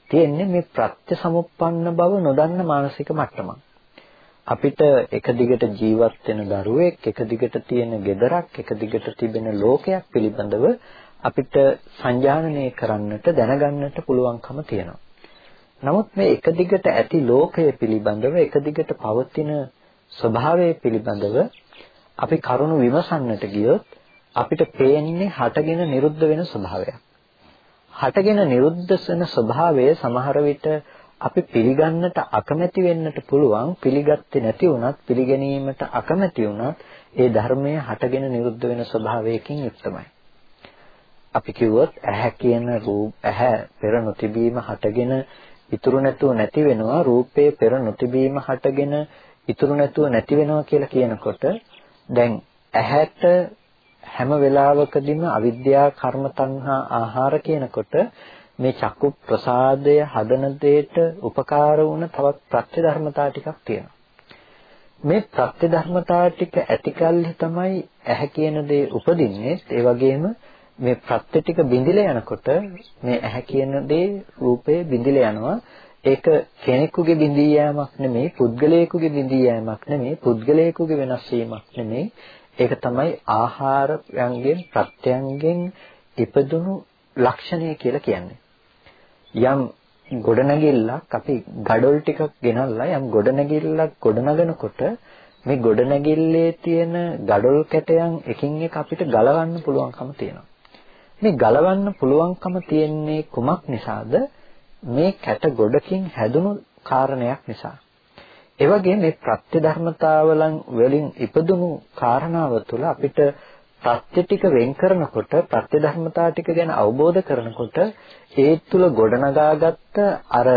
තියෙන්නේ මේ ප්‍රත්‍ය සමුප්පන්න බව නොදන්න මානසික මට්ටමක්. අපිට එක දිගට ජීවත් වෙන දරුවෙක්, එක දිගට තියෙන gedarak, එක දිගට තිබෙන ලෝකයක් පිළිබඳව අපිට සංජානනය කරන්නට දැනගන්නට පුළුවන්කම තියෙනවා. නමුත් මේ එක දිගට ඇති ලෝකය පිළිබඳව එක දිගට පවතින ස්වභාවය පිළිබඳව අපි කරුණු විමසන්නට ගියොත් අපිට පේන්නේ හටගෙන නිරුද්ධ වෙන ස්වභාවයක්. හටගෙන නිරුද්ධ වෙන ස්වභාවය සමහර විට අපි පිළිගන්නට අකමැති වෙන්නට පුළුවන් පිළිගත්තේ නැති වුණත් පිළිගැනීමට අකමැති වුණත් ඒ ධර්මය හටගෙන නිරුද්ධ වෙන ස්වභාවයකින් යුක්තමයි. අපි කිව්වොත් ඇහැ කියන රූප ඇහැ පෙර නොතිබීම හටගෙන ඉතුරු නැතුව නැති වෙනවා රූපේ පෙර නොතිබීම හටගෙන ඉතුරු නැතුව නැති වෙනවා කියලා කියනකොට දැන් ඇහැට හැම වෙලාවකදීම අවිද්‍යා කර්ම තණ්හා ආහාර කියනකොට මේ චක්කු ප්‍රසාදය හදන දෙයට උපකාර වුණ තවත් ප්‍රත්‍ය ධර්මතා ටිකක් තියෙනවා. මේ ප්‍රත්‍ය ධර්මතා ටික ඇතිකල්හි තමයි ඇහැ කියන දේ උපදින්නේ. ඒ වගේම මේ ප්‍රත්‍ය ටික බිඳිලා යනකොට මේ ඇහැ කියන දේ රූපේ බිඳිලා යනවා. ඒක කෙනෙකුගේ බිඳී යෑමක් නෙමෙයි, පුද්ගලයෙකුගේ බිඳී යෑමක් නෙමෙයි, පුද්ගලයෙකුගේ වෙනස් වීමක් නෙමෙයි. ඒක තමයි ආහාරයන්ගෙන් ප්‍රත්‍යයන්ගෙන් ඉපදුණු ලක්ෂණය කියලා කියන්නේ. යම් ගොඩනැගිල්ලක් අපි gadol ටිකක් ගෙනල්ලා යම් ගොඩනැගිල්ලක් ගොඩනගනකොට මේ ගොඩනැගිල්ලේ තියෙන gadol කැටයන් එකින් එක අපිට ගලවන්න පුළුවන්කම තියෙනවා. මේ ගලවන්න පුළුවන්කම තියෙන්නේ කුමක් නිසාද? මේ කැට ගොඩකින් හැදුණු කාරණයක් නිසා. ඒ වගේ මේ ප්‍රත්‍ය ධර්මතාවලන් වලින් ඉපදුණු කාරණාව තුළ අපිට ප්‍රත්‍ය ටික වෙන් කරනකොට ප්‍රත්‍ය ධර්මතා ටික ගැන අවබෝධ කරනකොට ඒ තුළ ගොඩනගාගත්ත අර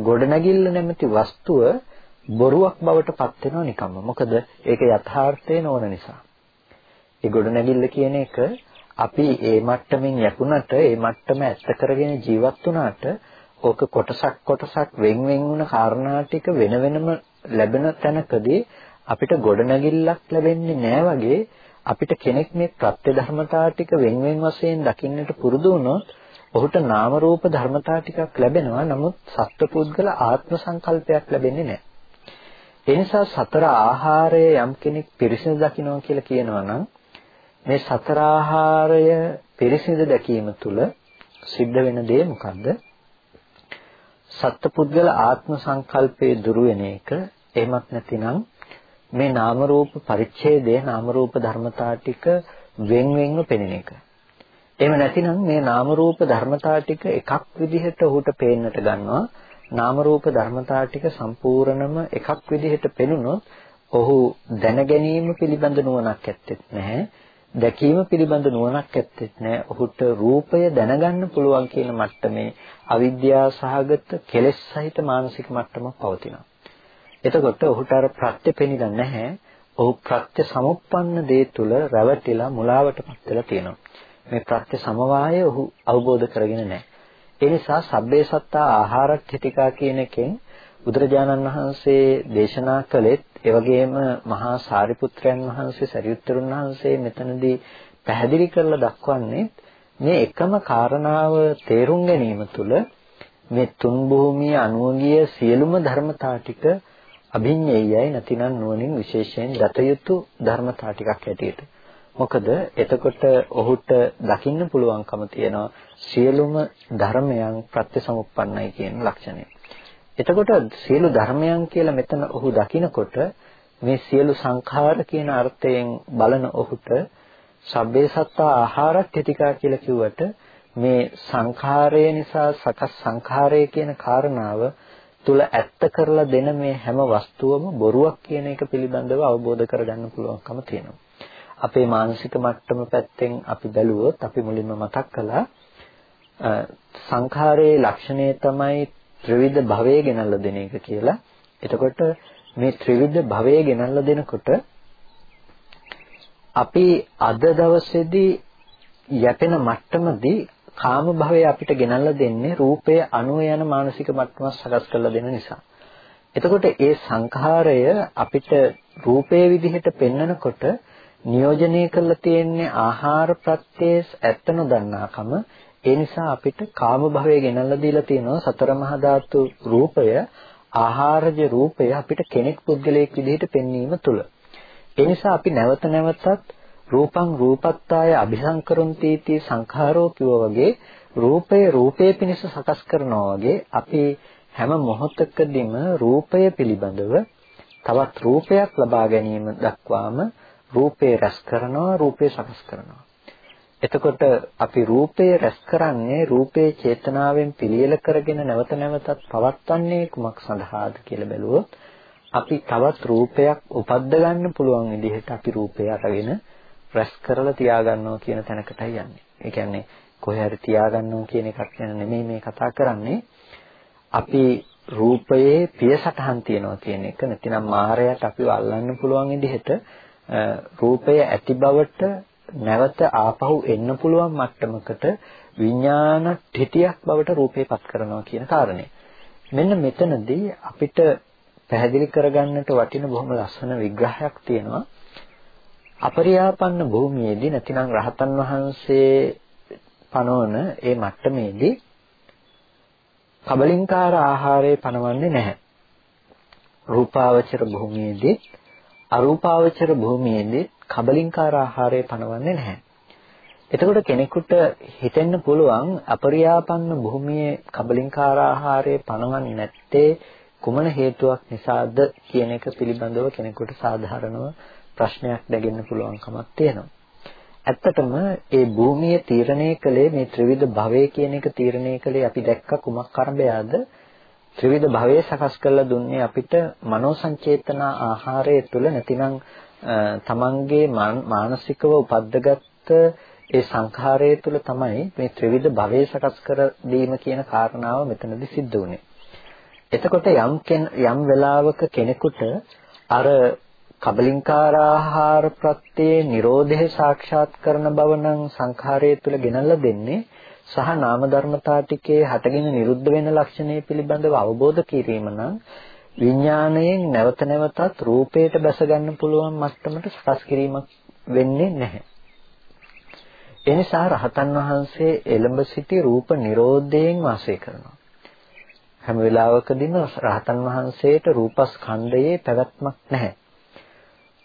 ගොඩනැගිල්ල නැමැති වස්තුව බොරුවක් බවට පත් වෙනවා නිකම්ම. මොකද ඒක යථාර්ථය නොවන නිසා. ඒ ගොඩනැගිල්ල කියන එක අපි ඒ මට්ටමින් යකුණට ඒ මට්ටම ඇත්ත කරගෙන ජීවත් වුණාට ඕක කොටසක් කොටසක් වෙන් වෙන් වුණ කාරණා ටික වෙන වෙනම ලැබෙන තැනකදී අපිට ගොඩනැගිල්ලක් ලැබෙන්නේ නැහැ වගේ අපිට කෙනෙක් මේ ප්‍රත්‍ය ධර්මතා ටික වෙන් වෙන් වශයෙන් දකින්නට පුරුදු වුණොත් ඔහුට නාම රූප ධර්මතා ටිකක් ලැබෙනවා නමුත් සත්පුද්ගල ආත්ම සංකල්පයක් ලැබෙන්නේ නැහැ. ඒ නිසා සතර ආහාරය යම් කෙනෙක් පිරිසිදු දකින්නවා කියලා කියනවා නම් මේ සතර ආහාරය පිරිසිදු දැකීම තුළ සිද්ධ වෙන දේ මොකද්ද? සත්පුද්ගල ආත්ම සංකල්පයේ දුරු වෙන එක එහෙමත් නැතිනම් මේ නාම රූප පරිච්ඡේදයේ නාම රූප ධර්මතා ටික වෙන් වෙන්ව පෙනෙන එක. එහෙම නැතිනම් මේ නාම රූප ධර්මතා ටික එකක් විදිහට ඔහුට පේන්නට ගන්නවා. නාම රූප ධර්මතා ටික සම්පූර්ණම එකක් විදිහට පෙනුනොත් ඔහු දැන ගැනීම පිළිබඳ නුවණක් ඇත්තෙත් නැහැ. දැකීම පිළිබඳ නුවණක් ඇත්තෙත් නැහැ. ඔහුට රූපය දැනගන්න පුළුවන් කියන මට්ටමේ අවිද්‍යාව සහගත කෙලෙස් සහිත මානසික මට්ටමක් පවතිනවා. එතකොට ඔහුට අර ප්‍රත්‍ය පෙනිලා නැහැ. ඔහු ප්‍රත්‍ය සමුප්පන්න දේ තුල රැවටිලා මුලාවටපත් වෙලා තියෙනවා. මේ ප්‍රත්‍ය සමவாயය ඔහු අවබෝධ කරගෙන නැහැ. ඒ නිසා සබ්බේ සත්තා ආහාරච්චිතිකා කියන එකෙන් බුදුරජාණන් වහන්සේ දේශනා කළෙත් ඒ වගේම මහා සාරිපුත්‍රයන් වහන්සේ සරියුත්තරුන් වහන්සේ මෙතනදී පැහැදිලි කරලා දක්වන්නේ මේ එකම කාරණාව තේරුම් ගැනීම තුළ මේ තුන් භූමිය අනුවගිය සියලුම ධර්මතා ටික අභිඤ්ඤයයි නැතිනම් නුවණින් විශේෂයෙන් දත යුතු ධර්මතා ටිකක් ඇටියෙට. මොකද එතකොට ඔහුට දකින්න පුළුවන්කම තියෙනවා සියලුම ධර්මයන් ප්‍රත්‍යසමුප්පන්නයි කියන ලක්ෂණය. එතකොට සියලු ධර්මයන් කියලා මෙතන ඔහු දකිනකොට මේ සියලු සංඛාර කියන අර්ථයෙන් බලන ඔහුට සබ්බේ සත්තා ආහාරත් තිතිකා කියලා කිව්වට මේ සංඛාරය නිසා සකස් සංඛාරය කියන කාරණාව තුල ඇත්ත කරලා දෙන මේ හැම වස්තුවම බොරුවක් කියන එක පිළිබඳව අවබෝධ කරගන්න පුළුවන්කම තියෙනවා. අපේ මානසික මට්ටම පැත්තෙන් අපි බැලුවොත් අපි මුලින්ම මතක් කළා සංඛාරයේ ලක්ෂණය තමයි ත්‍රිවිධ භවයේ ගෙනල්ලා දෙන එක කියලා. එතකොට මේ ත්‍රිවිධ භවයේ ගෙනල්ලා දෙනකොට අපි අද දවසේදී යැපෙන මට්ටමදී කාම භවය අපිට ගෙනල්ලා දෙන්නේ රූපය අනුව යන මානසික මට්ටමක් සකස් කරලා දෙන නිසා. එතකොට ඒ සංඛාරය අපිට රූපයේ විදිහට පෙන්නකොට නියෝජනය කරලා තියෙන්නේ ආහාර ප්‍රත්‍යයේ ඇත්ත නොදන්නාකම ඒ නිසා අපිට කාම භවය ගෙනල්ලා දීලා තියෙනවා සතර මහා ධාතු රූපය ආහාරජ රූපය අපිට කෙනෙක් පුද්ගලයෙක් විදිහට පෙන්වීම තුල ඒ නිසා අපි නැවත නැවතත් රූපං රූපත්තාය අபிසංකරොන්ති තී සංඛාරෝ කිව්වා වගේ රූපය රූපයේ පිණිස සකස් කරනවා වගේ අපි හැම මොහොතකදීම රූපය පිළිබඳව තවත් රූපයක් ලබා ගැනීම දක්වාම රූපේ රැස් කරනවා රූපේ සකස් කරනවා. එතකොට අපි රූපය රැස් කරන්නේ රූපේ චේතනාවෙන් පිළියෙල කරගෙන නැවත නැවතත් පවත්වන්නේ කුමක් සඳහාද කියලා බැලුවොත් අපි තවත් රූපයක් උපද්ද ගන්න පුළුවන් විදිහට අපි රූපය අරගෙන රැස් කරලා තියාගන්නවා කියන තැනකටයි යන්නේ. ඒ කියන්නේ කොහේ හරි තියාගන්නවා කියන එකක් ගැන නෙමෙයි මේ කතා කරන්නේ. අපි රූපයේ පියසටහන් තියනවා කියන එක නැතිනම් මායයට අපිව අල්ලන්න පුළුවන් විදිහට රූපය ඇති බවට නැවත ආපහු එන්න පුළුවන් මට්ටමකට විඥාන ඨිතියක් බවට රූපේපත් කරනවා කියන කාරණය. මෙන්න මෙතනදී අපිට පැහැදිලි කරගන්නට වටින බොහොම ලස්සන විග්‍රහයක් තියෙනවා. අපරියාපන්න භූමියේදී නැතිනම් රහතන් වහන්සේ පනවන ඒ මට්ටමේදී කබලින්කාර ආහාරය පනවන්නේ නැහැ. රූපාවචර භූමියේදී අරූපාවචර භූමියේදී කබලින්කාර ආහාරය පනවන්නේ නැහැ. එතකොට කෙනෙකුට හිතෙන්න පුළුවන් අපරියාපන්න භූමියේ කබලින්කාර ආහාරය පනවන්නේ නැත්තේ කුමන හේතුවක් නිසාද කියන එක පිළිබඳව කෙනෙකුට සාධාරණව ප්‍රශ්නයක් නැගෙන්න පුළුවන්කමක් තියෙනවා. ඇත්තටම ඒ භූමිය තීරණය කළේ මේ ත්‍රිවිධ භවය කියන එක තීරණය කළේ අපි දැක්ක කුමක් කරඹයාද ත්‍රිවිධ භවයේ සකස් කරලා දුන්නේ අපිට මනෝ සංචේතන ආහාරය තුළ නැතිනම් තමන්ගේ මානසිකව උපද්දගත්ත ඒ සංඛාරය තුළ තමයි මේ ත්‍රිවිධ භවයේ සකස් කර දීම කියන කාරණාව මෙතනදී සිද්ධ වුනේ. එතකොට යම් යම් වෙලාවක කෙනෙකුට අර කබලින්කාර ආහාර ප්‍රත්‍යේ Nirodhe සාක්ෂාත් කරන බව නම් සංඛාරය තුළ ගෙනල්ලා දෙන්නේ සහ නාම ධර්මතා ටිකේ හටගෙන නිරුද්ධ වෙන ලක්ෂණය පිළිබඳව අවබෝධ කිරීම නම් විඥාණයෙන් නැවත නැවතත් රූපයට බැස ගන්න පුළුවන් මට්ටමට සකස් කිරීමක් වෙන්නේ නැහැ. ඒ නිසා රහතන් වහන්සේ එළඹ සිටි රූප නිරෝධයෙන් වාසය කරනවා. හැම වෙලාවකදීම රහතන් වහන්සේට රූපස්කන්ධයේ පැවැත්මක් නැහැ.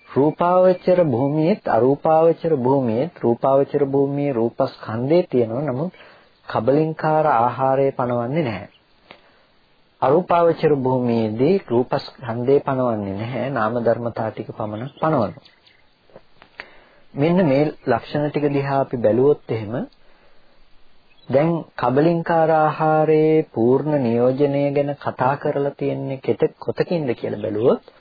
රූපාවචර භූමියේත් අරූපාවචර භූමියේත් රූපාවචර භූමියේ රූපස්කන්ධේ තියෙනවා නමුත් කබලින්කාර ආහාරය පනවන්නේ නැහැ. අරූපාවචර භූමියේදී රූපස්කන්ධේ පනවන්නේ නැහැ නාම ධර්මතා ටික පමණක් පනවනවා. මෙන්න මේ ලක්ෂණ ටික දිහා අපි බැලුවොත් එහෙම දැන් කබලින්කාර ආහාරයේ පූර්ණ නියෝජනය ගැන කතා කරලා තියෙන්නේ කෙතෙක් කොතකින්ද කියලා බැලුවොත්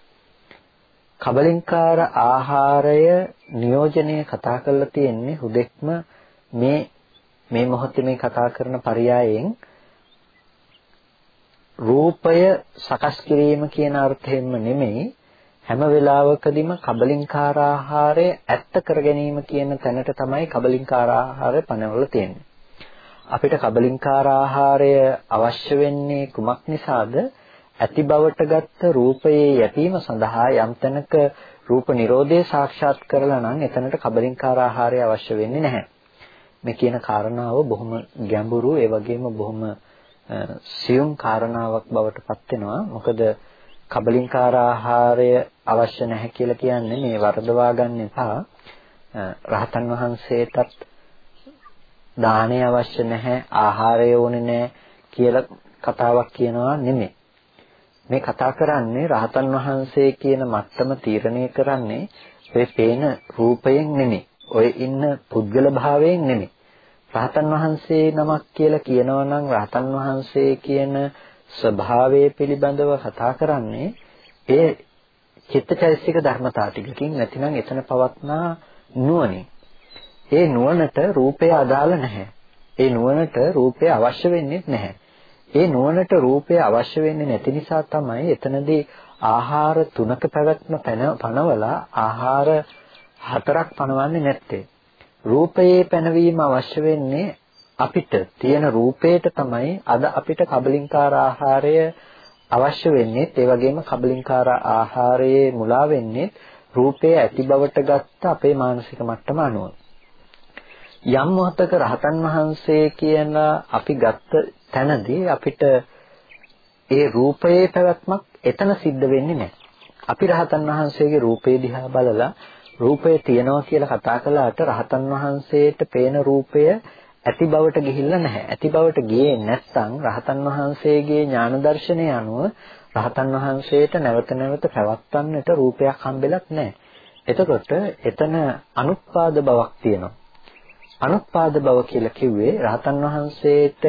කබලින්කාර ආහාරය නියෝජනය කතා කරලා තියෙන්නේ හුදෙක්ම මේ මේ මොහොතේ මේ කතා කරන පරයයන් රූපය සකස් කිරීම කියන අර්ථයෙන්ම නෙමෙයි හැම වෙලාවකදීම කබලින්කාර ආහාරය ඇත්ත කර ගැනීම කියන තැනට තමයි කබලින්කාර ආහාරය පනවලා තියෙන්නේ. අපිට කබලින්කාර ආහාරය අවශ්‍ය වෙන්නේ කුමක් නිසාද? ඇති බවට ගත්ත රූපයේ යැපීම සඳහා යම් තැනක රූප නිරෝධය සාක්ෂාත් කරලා නම් එතනට කබලින්කාර ආහාරය අවශ්‍ය වෙන්නේ නැහැ. මේ කියන කාරණාව බොහොම ගැඹුරු ඒ වගේම බොහොම සියුම් කාරණාවක් බවට පත් වෙනවා. මොකද කබලින්කාර ආහාරය අවශ්‍ය නැහැ කියලා කියන්නේ මේ වර්ධවා ගන්න එපා. රහතන් වහන්සේටත් දාණය අවශ්‍ය නැහැ ආහාරය ඕනේ නැහැ කියලා කතාවක් කියනවා නෙමෙයි. මේ කතා කරන්නේ රහතන් වහන්සේ කියන මට්ටම තීරණය කරන්නේ ඔය පේන රූපයෙන් නෙමෙයි. ඔය ඉන්න පුද්ගල භාවයෙන් නෙමෙයි. රහතන් වහන්සේ නමක් කියලා කියනවා නම් රහතන් වහන්සේ කියන ස්වභාවය පිළිබඳව කතා කරන්නේ ඒ චිත්තචෛතසික ධර්මතා ටිකකින් නැතිනම් එතන පවත්නා නුවණින්. ඒ නුවණට රූපය අදාළ නැහැ. ඒ නුවණට රූපය අවශ්‍ය වෙන්නේ නැහැ. ඒ නුවණට රූපය අවශ්‍ය වෙන්නේ නැති නිසා තමයි එතනදී ආහාර තුනක පැවැත්ම පනවලා ආහාර හතරක් පනවන්නේ නැත්තේ. රූපයේ පැනවීම අවශ්‍ය වෙන්නේ අපිට. තියෙන රූපයට තමයි අද අපිට කබලින්කාර ආහාරය අවශ්‍ය වෙන්නේ. ඒ වගේම කබලින්කාර ආහාරයේ මුලා වෙන්නේ රූපයේ ඇති බවට ගත්ත අපේ මානසික මට්ටම අනුව. යම් මොහතක රහතන් වහන්සේ කියන අපි ගත්ත තැනදී අපිට ඒ රූපයේ පැවැත්මක් එතන සිද්ධ වෙන්නේ නැහැ. අපි රහතන් වහන්සේගේ රූපේ දිහා බලලා රූපය තියනවා කියලා කතා කළාට රහතන් වහන්සේට පේන රූපය ඇති බවට ගිහිල්ලා නැහැ. ඇති බවට ගියේ නැත්නම් රහතන් වහන්සේගේ ඥාන දර්ශනය අනුව රහතන් වහන්සේට නැවත නැවත පැවැත්වන්නට රූපයක් හම්බෙලත් නැහැ. එතකොට එතන අනුත්පාද බවක් තියෙනවා. අනුත්පාද බව කියලා කිව්වේ රහතන් වහන්සේට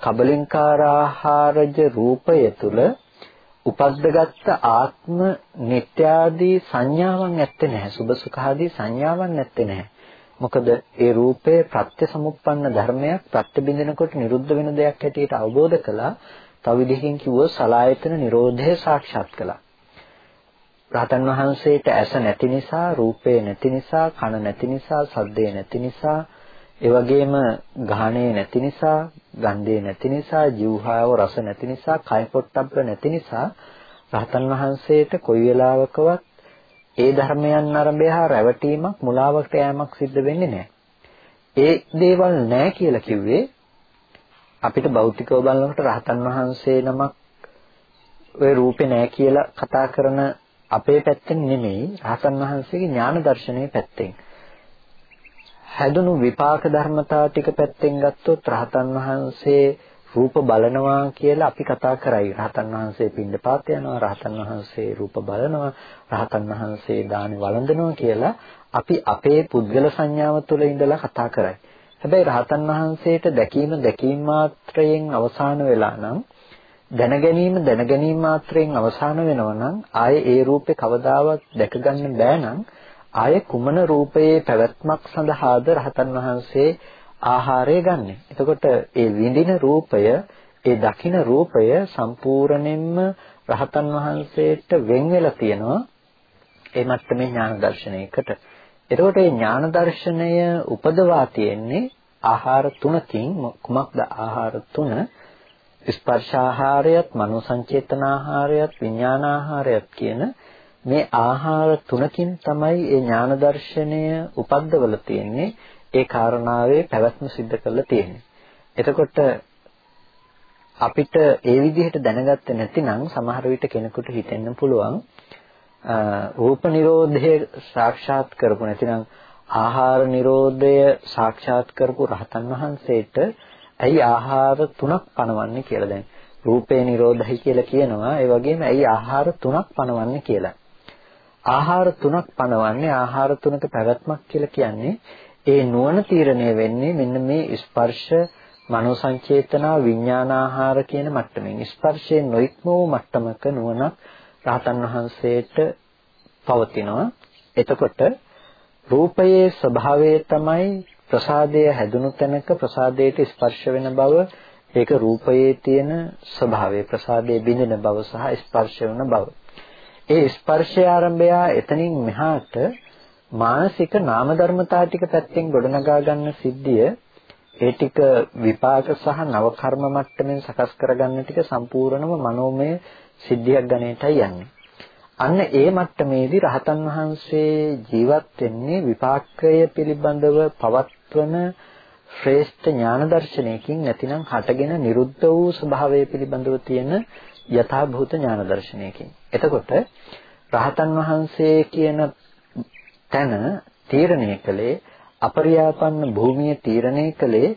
කබලින්කාර ආහාරජ රූපය තුල උපද්දගත්ත ආත්ම නිත්‍යාදී සංඥාවක් ඇත්තේ නැහැ. සුභ සුඛාදී සංඥාවක් නැත්තේ නැහැ. මොකද ඒ රූපය ප්‍රත්‍ය සමුප්පන්න ධර්මයක් ප්‍රත්‍ය බින්දිනකොට නිරුද්ධ වෙන දෙයක් හැටියට අවබෝධ කළා. තව විදිහකින් කිව්වොත් සලායතන නිරෝධය සාක්ෂාත් කළා. රහතන් වහන්සේට ඇස නැති නිසා, රූපේ නැති නිසා, කන නැති නිසා, ශබ්දේ නැති නිසා, ඒ වගේම ගාහණේ නැති නිසා, ගන්ධේ නැති නිසා, ජීවහාව රස නැති නිසා, කය පොට්ටබ්බ නැති නිසා රහතන් වහන්සේට කොයි වෙලාවකවත් ඒ ධර්මයන් අරඹයා රැවටීමක් මුලාවකට යෑමක් සිද්ධ වෙන්නේ නැහැ. ඒ දේවල් නැහැ කියලා කිව්වේ අපිට භෞතිකව බලනකොට රහතන් වහන්සේ නමක් ඔය රූපේ නැහැ කියලා කතා කරන අපේ පැත්තෙන් නෙමෙයි රහතන් වහන්සේගේ ඥාන දර්ශනයේ පැත්තෙන්. හැදුණු විපාක ධර්මතා ටික පැත්තෙන් ගත්තොත් රහතන් වහන්සේ රූප බලනවා කියලා අපි කතා කරයි. රහතන් වහන්සේ පින්ඩපාත යනවා, රහතන් වහන්සේ රූප බලනවා, රහතන් වහන්සේ දානි වළඳනවා කියලා අපි අපේ පුද්ගල සංඥාව තුළ ඉඳලා කතා කරයි. හැබැයි රහතන් වහන්සේට දැකීම දැකීම මාත්‍රයෙන් අවසාන වෙලා නම් දැන ගැනීම දැන ගැනීම මාත්‍රයෙන් අවසාන වෙනවා නම් ආයේ ඒ රූපේ කවදාවත් දැක ගන්න බෑ නම් ආයේ කුමන රූපයේ පැවැත්මක් සඳහාද රහතන් වහන්සේ ආහාරය ගන්නෙ. එතකොට ඒ විඳින රූපය, ඒ දකින රූපය සම්පූර්ණයෙන්ම රහතන් වහන්සේට වෙන් වෙලා තියෙනවා ඒ මට්ටමේ ඥාන දර්ශනයකට. එතකොට මේ ඥාන දර්ශනය උපදවා තියෙන්නේ ආහාර තුනකින් කුමක්ද ආහාර තුන? ස්පර්ශ ආහාරයත්, මනෝ සංචේතන ආහාරයත්, විඥාන ආහාරයත් කියන මේ ආහාර තුනකින් තමයි මේ ඥාන දර්ශනය උපද්දවල තියෙන්නේ. ඒ කාරණාවේ පැවැත්ම සිද්ධ කරලා තියෙන්නේ. එතකොට අපිට ඒ විදිහට දැනගත්තේ නැතිනම් සමහර විට කෙනෙකුට හිතෙන්න පුළුවන් රූප නිරෝධය සාක්ෂාත් කරපු නැතිනම් ආහාර නිරෝධය සාක්ෂාත් කරපු රහතන් වහන්සේට ඇයි ආහාර තුනක් පනවන්නේ කියලා දැන් රූපේ නිරෝධයි කියලා කියනවා ඒ වගේම ඇයි ආහාර තුනක් පනවන්නේ කියලා ආහාර තුනක් පනවන්නේ ආහාර තුනක පැවැත්මක් කියලා කියන්නේ ඒ නුවණ තීරණය වෙන්නේ මෙන්න මේ ස්පර්ශ මනෝ සංචේතනා විඥානාහාර කියන මට්ටමින්. ස්පර්ශයේ නොයික්ම වූ මට්ටමක නුවණක් රහතන් වහන්සේට පවතිනවා. එතකොට රූපයේ ස්වභාවය තමයි ප්‍රසාදය හැදුණු තැනක ප්‍රසාදයට ස්පර්ශ වෙන බව ඒක රූපයේ තියෙන ස්වභාවය ප්‍රසාදයේ බිඳෙන බව සහ ස්පර්ශ වෙන බව. ඒ ස්පර්ශය ආරම්භය එතනින් මෙහාට මානසික නාම ධර්මතා ටික පැත්තෙන් ගොඩනගා ගන්න සිද්ධිය ඒ ටික විපාක සහ නව කර්ම මට්ටමින් සකස් කරගන්න ටික සම්පූර්ණම මනෝමය සිද්ධියක් ගණයටයි යන්නේ. අන්න ඒ මට්ටමේදී රහතන් වහන්සේ ජීවත් වෙන්නේ විපාකය පිළිබඳව පවත්වන ශ්‍රේෂ්ඨ ඥාන දර්ශනයකින් නැතිනම් හටගෙන නිරුද්ධ වූ ස්වභාවය පිළිබඳව තියෙන යථාභූත ඥාන දර්ශනයකින්. එතකොට රහතන් වහන්සේ කියන තැන තීරණය කළේ අපරියාපන්න භූමිය තීරණය කළේ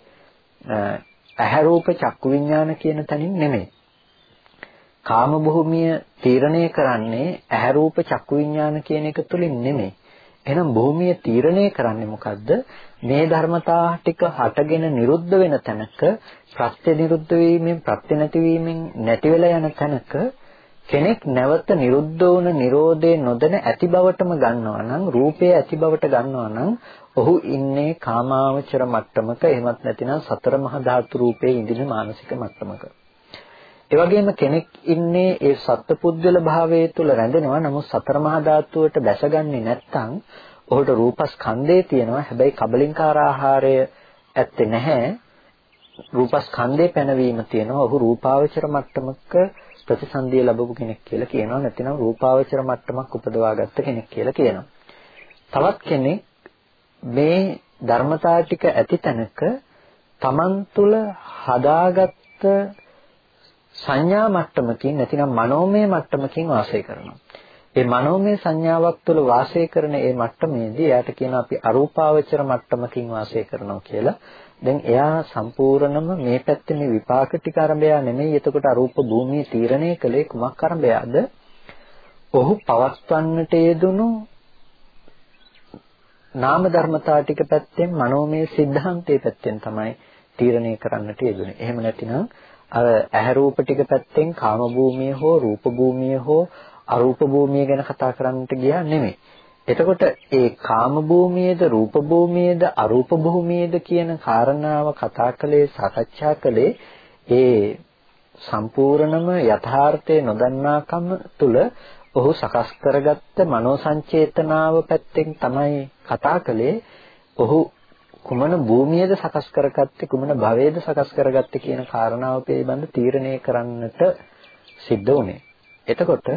ඇහැ රූප චක්කු විඥාන කියන තැනින් නෙමෙයි. කාම භූමිය තීරණය කරන්නේ ඇහැ රූප චක්කු විඥාන කියන එක තුලින් නෙමෙයි. එහෙනම් භූමිය තීරණය කරන්නේ මොකද්ද? මේ ධර්මතා ටික හටගෙන නිරුද්ධ වෙන තැනක ප්‍රත්‍ය නිරුද්ධ වීමෙන් ප්‍රත්‍ය නැතිවීමෙන් නැති වෙලා යන තැනක කෙනෙක් නැවත නිරුද්ධ වුණ Nirodhe නොදැන ඇති බවටම ගන්නවා නම් රූපය ඇති බවට ගන්නවා නම් ඔහු ඉන්නේ කාමාවචර මට්ටමක එහෙමත් නැතිනම් සතර මහා ධාතු රූපයේ ඉඳින මානසික මට්ටමක. ඒ වගේම කෙනෙක් ඉන්නේ ඒ සත්පුද්ගල භාවයේ තුල රැඳෙනවා. නමුත් සතර මහා ධාතුවට බැසගන්නේ නැත්නම් ඔහුට රූපස්කන්ධේ තියෙනවා. හැබැයි කබලින්කාර ආහාරය ඇත්තේ නැහැ. රූපස්කන්ධේ පැනවීම තියෙනවා. ඔහු රූපාවචර මට්ටමක ප්‍රතිසන්දිය ලැබපු කෙනෙක් කියලා කියනවා නැතිනම් රූපාවචර මට්ටමක් උපදවාගත්ත කෙනෙක් කියලා කියනවා තවත් කෙනෙක් මේ ධර්මතා ටික ඇති තැනක තමන් තුළ හදාගත්ත සංඥා මට්ටමකින් නැතිනම් මනෝමය මට්ටමකින් වාසය කරනවා. ඒ මනෝමය සංඥාවක් තුළ වාසය කරන ඒ මට්ටමේදී එයාට කියන අපි අරූපාවචර මට්ටමකින් වාසය කරනවා කියලා. දැන් එයා සම්පූර්ණම මේ පැත්තේ මේ විපාක ටික අරඹයා නෙමෙයි එතකොට අරූප භූමියේ තීරණය කළේ කුමක් අරඹයාද? ඔහු පවස්වන්නට යෙදුණු නාම ධර්මතා ටික පැත්තෙන් මනෝමය સિદ્ધාන්තයේ පැත්තෙන් තමයි තීරණය කරන්නට යෙදුනේ. එහෙම නැතිනම් අර ඇහැ රූප ටික පැත්තෙන් කාම භූමිය හෝ රූප භූමිය හෝ අරූප භූමිය ගැන කතා කරන්නට ගියා නෙමෙයි. එතකොට ඒ කාම භූමියේද රූප භූමියේද අරූප භූමියේද කියන කාරණාව කතා කළේ සාකච්ඡා කළේ ඒ සම්පූර්ණම යථාර්ථය නොදන්නාකම තුල ඔහු සකස් කරගත්ත මනෝ සංචේතනාව පැත්තෙන් තමයි කතා කළේ ඔහු කුමන භූමියද සකස් කරගත්තේ කුමන භවයේද සකස් කරගත්තේ කියන කාරණාව පිළිබඳ තීරණය කරන්නට සිද්ධ වුණේ. එතකොට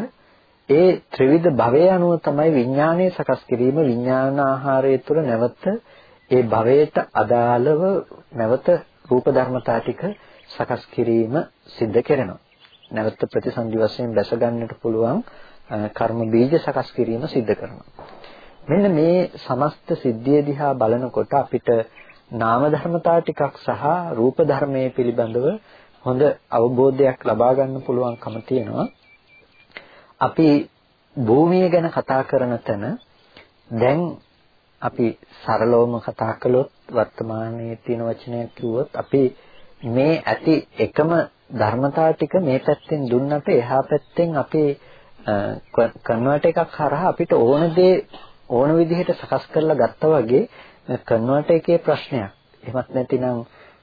ඒ ත්‍රිවිධ භවය අනුව තමයි විඥානය සකස් කිරීම විඥාන ආහාරය තුළ නැවත ඒ භවයට අදාළව නැවත රූප ධර්මතා ටික සකස් කිරීම සිද්ධ කරනවා. නැවත ප්‍රතිසන්දි වශයෙන් දැස ගන්නට පුළුවන් කර්ම බීජ සකස් කිරීම සිද්ධ කරනවා. මෙන්න මේ සමස්ත සිද්ධිය දිහා බලනකොට අපිට නාම ධර්මතා ටිකක් සහ රූප ධර්මයේ පිළිබඳව හොඳ අවබෝධයක් ලබා ගන්න පුළුවන්කම තියෙනවා. අපි භූමිය ගැන කතා කරන තැන දැන් අපි සරලවම කතා කළොත් වර්තමානයේ තියෙන වචනයක් කිව්වොත් අපි මේ ඇති එකම ධර්මතා ටික මේ පැත්තෙන් දුන්නට එහා පැත්තෙන් අපි කන්වර්ට් එකක් හරහා අපිට ඕන දේ ඕන විදිහට සකස් කරලා ගත්තා වගේ කන්වර්ට් එකේ ප්‍රශ්නයක්. එහෙමත් නැතිනම්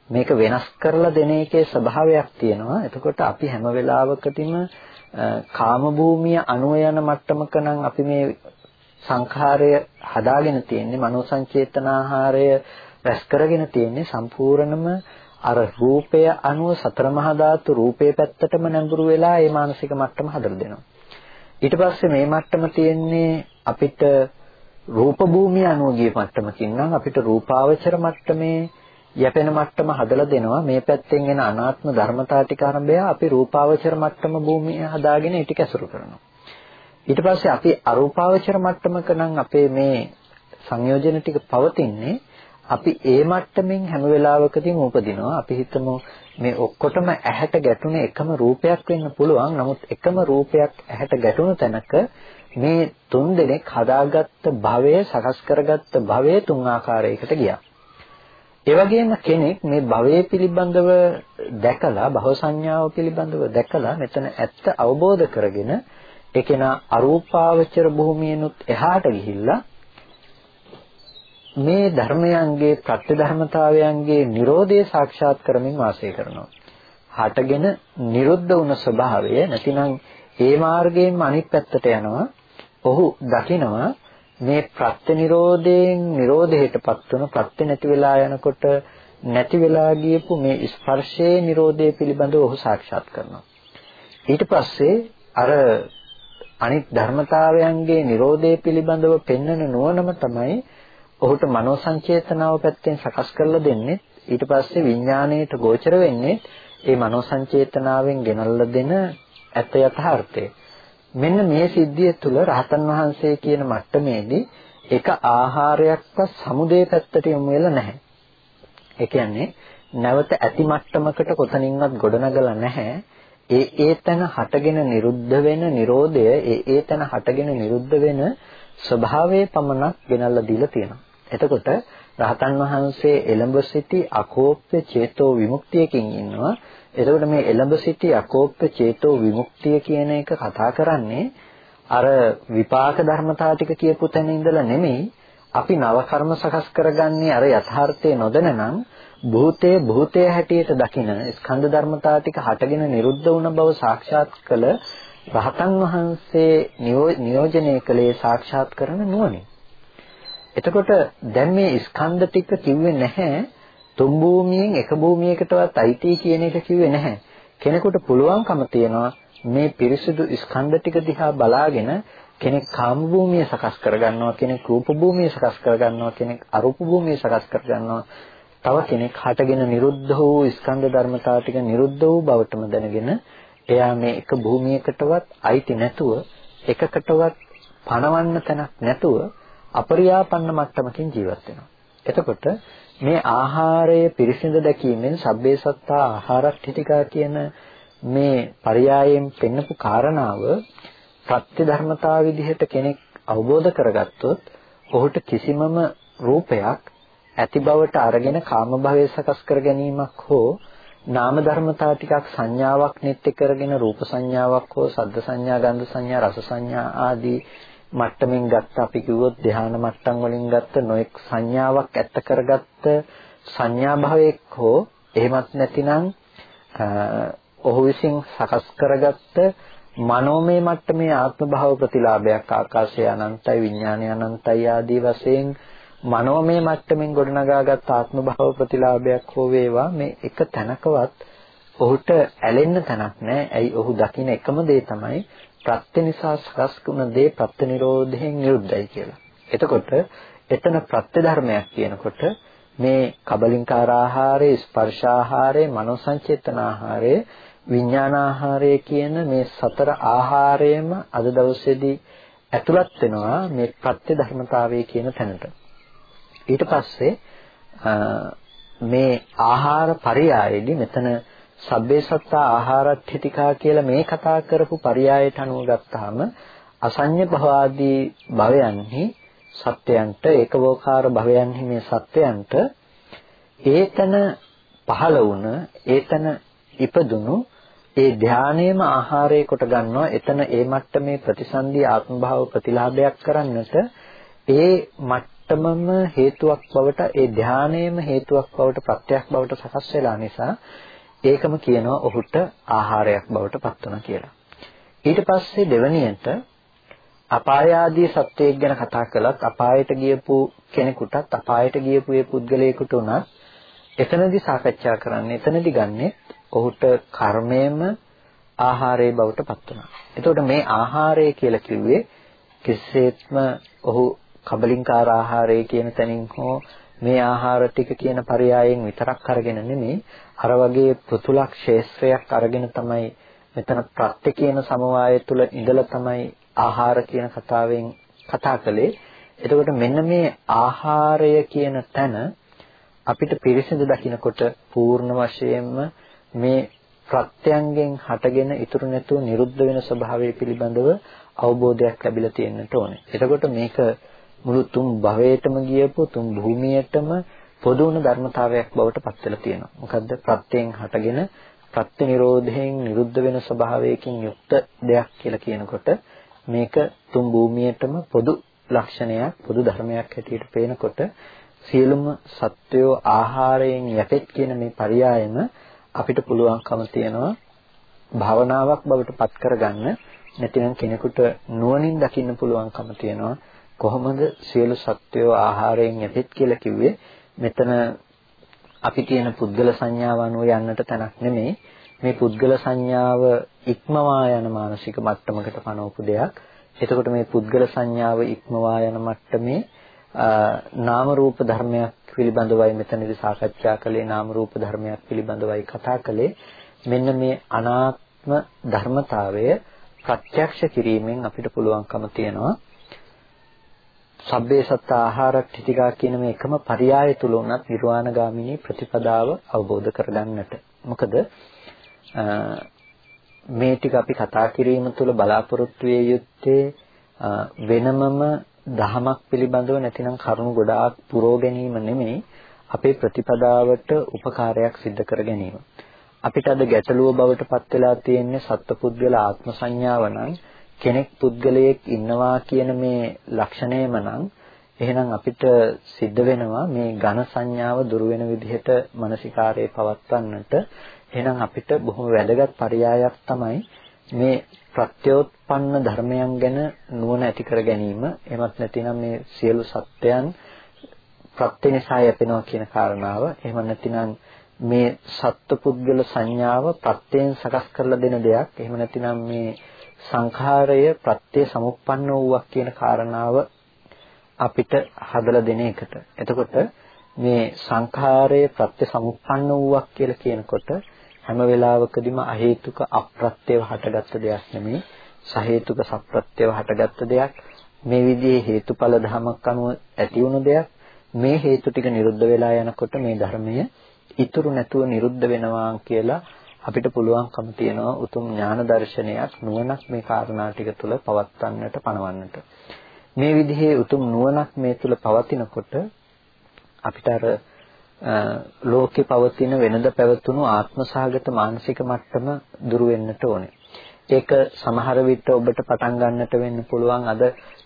මේක වෙනස් කරලා දෙන එකේ ස්වභාවයක් තියෙනවා. එතකොට අපි හැම වෙලාවකදීම කාම භූමිය අනුව යන මට්ටමක නම් අපි මේ සංඛාරය හදාගෙන තියෙන්නේ මනෝ සංචේතනාහාරය රැස් කරගෙන තියෙන්නේ සම්පූර්ණම අර රූපය අනුව සතර මහා ධාතු රූපේ පැත්තටම නැඹුරු වෙලා ඒ මානසික මට්ටම හදලා දෙනවා. ඊට පස්සේ මේ මට්ටම තියෙන්නේ අපිට රූප භූමිය අනුව ගිය මට්ටමකින් නම් අපිට රූපාවචර මට්ටමේ යැපෙන මට්ටම හදලා දෙනවා. මේ පැත්තෙන් එන අනාත්ම ධර්මතා ටික ආරම්භය අපි රූපාවචර මට්ටම භූමිය හදාගෙන ඊට කැසුරු කරනවා. ඊට පස්සේ අපි අරූපාවචර මට්ටමක නම් අපේ මේ සංයෝජන ටික පවතින්නේ අපි ඒ මට්ටමින් හැම වෙලාවකදීම උපදිනවා. අපි හිතමු මේ ඔක්කොටම ඇහැට ගැටුණ එකම රූපයක් වෙන්න පුළුවන්. නමුත් එකම රූපයක් ඇහැට ගැටුණු තැනක මේ තුන් දෙනෙක් හදාගත්ත භවය සකස් කරගත්ත භවය තුන් ආකාරයකට ගියා. ඒ වගේම කෙනෙක් මේ භවය පිළිබඳව දැකලා භව සංඥාව පිළිබඳව දැකලා මෙතන ඇත්ත අවබෝධ කරගෙන ඒ කෙනා අරූපාවචර භූමියනුත් එහාට ගිහිල්ලා මේ ධර්මයන්ගේ ප්‍රත්‍ය ධර්මතාවයන්ගේ Nirodhe සාක්ෂාත් කරමින් වාසය කරනවා. හටගෙන නිරුද්ධ වුණ ස්වභාවය නැතිනම් ඒ මාර්ගයෙන්ම අනිත් පැත්තට යනවා ඔහු දකිනවා මේ ප්‍රත්‍ය නිරෝධයෙන් නිරෝධයටපත් වන ප්‍රත්‍ය නැති වෙලා යනකොට නැති වෙලා ගියපු මේ ස්පර්ශයේ නිරෝධය පිළිබඳව ඔහු සාක්ෂාත් කරනවා. ඊට පස්සේ අර අනිත් ධර්මතාවයන්ගේ Nirodhe පිළිබඳව පෙන්වන නුවණම තමයි ඔහුට මනෝ සංචේතනාව පැත්තෙන් සකස් කරලා දෙන්නේ ඊට පස්සේ විඥාණයට ගෝචර වෙන්නේ ඒ මනෝ සංචේතනාවෙන් ගෙනල්ලා දෙන ඇත්ත යථාර්ථය. මෙන්න මේ සිද්ධිය තුළ රහතන් වහන්සේ කියන මට්ටමේදී එක ආහාරයක්වත් සමුදේ පැත්තට යොමු වෙලා නැහැ. ඒ කියන්නේ නැවත ඇති මට්ටමකට කොතනින්වත් ගොඩනගලා නැහැ. ඒ ඒ තැන හටගෙන නිරුද්ධ වෙන Nirodha ඒ ඒ තැන හටගෙන නිරුද්ධ වෙන ස්වභාවයේ පමණක් ගෙනල්ලා දීලා තියෙනවා. එතකොට රහතන් වහන්සේ එළඹ සිටි අකෝප්‍ය චේතෝ විමුක්තියකින් ඉන්නවා. එතකොට මේ එළඹ සිටි අකෝප්‍ය චේතෝ විමුක්තිය කියන එක කතා කරන්නේ අර විපාක ධර්මතා ටික කියපු තැන ඉඳලා නෙමෙයි. අපි නව කර්ම සකස් කරගන්නේ අර යථාර්ථය නොදැනනම් භූතයේ භූතයේ හැටියට දකින ස්කන්ධ ධර්මතා ටික හටගෙන නිරුද්ධ වුණ බව සාක්ෂාත් කළ රහතන් වහන්සේ නියෝජනය කළේ සාක්ෂාත් කරන නුවණින්. එතකොට දැන් මේ ස්කන්ධ ටික කිව්වේ නැහැ. තුන් භූමියෙන් එක භූමියකටවත් අයිති කියන එක කිව්වේ නැහැ. කෙනෙකුට පුළුවන්කම තියනවා මේ පිරිසිදු ස්කන්ධ ටික දිහා බලාගෙන කෙනෙක් කාම භූමිය සකස් කරගන්නවා කෙනෙක් රූප භූමිය සකස් කරගන්නවා කෙනෙක් අරූප භූමිය සකස් කරගන්නවා තව කෙනෙක් හටගෙන නිරුද්ධ වූ ස්කන්ධ ධර්මතා ටික නිරුද්ධ වූ බවටම දැනගෙන එයා මේ එක භූමියකටවත් අයිති නැතුව එකකටවත් පණවන්න තැනක් නැතුව අපරියාපන්න මට්ටමකින් ජීවත් වෙනවා. එතකොට මේ ආහාරය පිරිසිඳ දැකීමෙන් සබ්බේ සත්තා ආහාරට්ඨිතිකා කියන මේ පරයයන් පෙන්නපු කාරණාව ප්‍රත්‍ය ධර්මතාව විදිහට කෙනෙක් අවබෝධ කරගත්තොත් ඔහුට කිසිමම රූපයක් ඇති බවට අරගෙන කාම භවයේ සකස් කර ගැනීමක් හෝ නාම ධර්මතා ටිකක් සංඥාවක් නෙත් කරගෙන රූප සංඥාවක් හෝ සද්ද සංඥා ගන්ධ සංඥා රස සංඥා ආදී මට්ටමින් ගත්ත අපි කිව්වොත් ධ්‍යාන මට්ටම් වලින් ගත්ත නොඑක් සංඥාවක් ඇත්ත කරගත්ත සංඥා භවයක් හෝ එහෙමත් නැතිනම් ඔහු විසින් සකස් කරගත්ත මනෝමය මට්ටමේ ආත්ම භාව ප්‍රතිලාභයක් ආකාශය අනන්තයි විඥානය අනන්තයි ආදී වශයෙන් මනෝමය මට්ටමින් ගොඩනගාගත් ආත්ම භාව ප්‍රතිලාභයක් හෝ වේවා මේ එක තැනකවත් ඔහුට ඇලෙන්න තැනක් නැහැ. ඇයි ඔහු දකින එකම දේ තමයි ප්‍රත්‍ය නිසා සකස් වුණ දේ ප්‍රත්‍ය නිරෝධයෙන් නිරුද්ධයි කියලා. එතකොට එතන ප්‍රත්‍ය ධර්මයක් කියනකොට මේ කබලින්කාර ආහාරය, ස්පර්ශ ආහාරය, මනෝ සංචේතන ආහාරය, විඥාන ආහාරය කියන මේ සතර ආහාරයම අද දවසේදී ඇතුළත් වෙනවා මේ ප්‍රත්‍ය ධර්මතාවය කියන තැනට. ඊට පස්සේ මේ ආහාර පරයයේදී මෙතන සබ්බේ සත්තා ආහාරට්ඨිතිකා කියලා මේ කතා කරපු පරයයට අනුව ගත්තාම අසඤ්ඤ භවාදී භවයන්හි සත්‍යයන්ට ඒකවෝකාර භවයන්හි මේ සත්‍යයන්ට ඒතන පහළ වුණ ඒතන ඉපදුණු ඒ ධානයේම ආහාරය කොට ගන්නවා. එතන ඒ මට්ටමේ ප්‍රතිසන්දි ආත්ම භාව ප්‍රතිලාභයක් කරන්නට ඒ මට්ටමම හේතුවක් බවට ඒ ධානයේම හේතුවක් බවට ප්‍රත්‍යක් බවට සකස් වෙලා නිසා ඒකම කියනවා ඔහුට ආහාරයක් බවට පත් වුණා කියලා. ඊට පස්සේ දෙවැනියට අපාය ආදී සත්‍යයක් ගැන කතා කළත් අපායට ගියපු කෙනෙකුටත් අපායට ගියපු ඒ පුද්ගලයෙකුට උනත් එතනදී සාකච්ඡා කරන්නේ එතනදී ගන්නෙ ඔහුට කර්මයේම ආහාරයේ බවට පත් වුණා. එතකොට මේ ආහාරය කියලා කිව්වේ කිසිසේත්ම ඔහු කබලින්කාර ආහාරය කියන තැනින් හෝ මේ ආහාර ටික කියන පරයයන් විතරක් අරගෙන නෙමෙයි අර වගේ පෘතුලක් ශේෂ්ත්‍රයක් අරගෙන තමයි මෙතන ප්‍රත්‍ය කියන සමவாய තුල ඉඳලා තමයි ආහාර කියන කතාවෙන් කතා කළේ. එතකොට මෙන්න මේ ආහාරය කියන තැන අපිට පිරිසිදු දකිනකොට පූර්ණ වශයෙන්ම මේ ප්‍රත්‍යයන්ගෙන් හටගෙන ඉතුරු නැතුව නිරුද්ධ වෙන ස්වභාවය පිළිබඳව අවබෝධයක් ලැබිලා තියෙන්නට ඕනේ. එතකොට මේක මුළු තුන් භවයටම ගියපු තුන් භූමියටම පොදු වුණ ධර්මතාවයක් බවට පත් වෙලා තියෙනවා. මොකද්ද? ප්‍රත්‍යයෙන් හටගෙන ප්‍රත්‍ය නිරෝධයෙන් නිරුද්ධ වෙන ස්වභාවයකින් යුක්ත දෙයක් කියලා කියනකොට මේක තුන් භූමියටම පොදු ලක්ෂණයක් පොදු ධර්මයක් හැටියට පේනකොට සියලුම සත්වයෝ ආහාරයෙන් යැපෙත් කියන මේ පරයයම අපිට පුළුවන්කම තියනවා භාවනාවක් බවට පත් කරගන්න නැතිනම් කෙනෙකුට නුවණින් දකින්න පුළුවන්කම තියනවා කොහොමද සියලු සත්වයෝ ආහාරයෙන් යැපෙත් කියලා කිව්වේ? මෙතන අපි කියන පුද්ගල සංඥාව අනුව යන්නට තැනක් නෙමෙයි. මේ පුද්ගල සංඥාව ඉක්මවා යන මානසික මට්ටමකට පනවපු දෙයක්. එතකොට මේ පුද්ගල සංඥාව ඉක්මවා යන මට්ටමේ නාම රූප ධර්මයක් පිළිබඳවයි මෙතනදී සාකච්ඡා කළේ නාම රූප ධර්මයක් පිළිබඳවයි කතා කළේ. මෙන්න මේ අනාත්ම ධර්මතාවය ප්‍රත්‍යක්ෂ කිරීමෙන් අපිට පුළුවන්කම තියෙනවා. සබ්බේ සත්ත ආහාර ටිතිකා කියන මේ එකම පරයය තුල උනත් නිර්වාණගාමිනී ප්‍රතිපදාව අවබෝධ කරගන්නට. මොකද මේ ටික අපි කතා කිරීම තුළ බලාපොරොත්තු විය යුත්තේ වෙනමම දහමක් පිළිබඳව නැතිනම් කරුණු ගොඩාක් පුරව ගැනීම නෙමෙයි අපේ ප්‍රතිපදාවට උපකාරයක් සිද්ධ කර ගැනීම. අපිට අද ගැටලුව බවට පත් වෙලා තියෙන්නේ සත්පුද්ගල ආත්ම සංඥාව නම් කෙනෙක් පුද්ගලයෙක් ඉන්නවා කියන මේ ලක්ෂණයම නම් එහෙනම් අපිට සිද්ධ වෙනවා මේ ඝන සංඥාව දුර වෙන විදිහට මානසිකාරයේ පවත්වන්නට. එහෙනම් අපිට බොහොම වැදගත් පරයයක් තමයි මේ ප්‍රත්‍යෝත්පන්න ධර්මයන් ගැන නුවණ ඇති කර ගැනීම. එහෙමත් නැතිනම් මේ සියලු සත්‍යයන් ප්‍රත්‍ය නිසා යැපෙනවා කියන කාරණාව. එහෙම නැතිනම් මේ සත්පුද්ගල සංඥාව ප්‍රත්‍යයෙන් සකස් කරලා දෙන දෙයක්. එහෙම නැතිනම් මේ සංඛාරය ප්‍රත්‍ය සමුප්පන්න වූවක් කියන කාරණාව අපිට හදලා දෙන එකට. එතකොට මේ සංඛාරය ප්‍රත්‍ය සමුප්පන්න වූවක් කියලා කියනකොට හැම වෙලාවකදීම අහේතුක අප්‍රත්‍යව හටගත්ත දෙයක් නෙමෙයි සහේතුක සප්‍රත්‍යව හටගත්ත දෙයක් මේ විදිහේ හේතුඵල ධමයක් අනුව ඇති වුණු දෙයක් මේ හේතු ටික නිරුද්ධ වෙලා යනකොට මේ ධර්මය ඉතුරු නැතුව නිරුද්ධ වෙනවා කියලා අපිට පුළුවන්කම තියෙනවා උතුම් ඥාන දර්ශනයක් නුවණක් මේ කාරණා ටික තුළ පවත්වන්නට පනවන්නට. මේ විදිහේ උතුම් නුවණක් මේ තුළ පවතිනකොට අපිට අර ලෝකේ පවතින වෙනද පැවතුණු ආත්මසහගත මානසික මට්ටම දුරු වෙන්නට ඕනේ. ඒක සමහර විට ඔබට පටන් ගන්නට වෙන්න පුළුවන් අද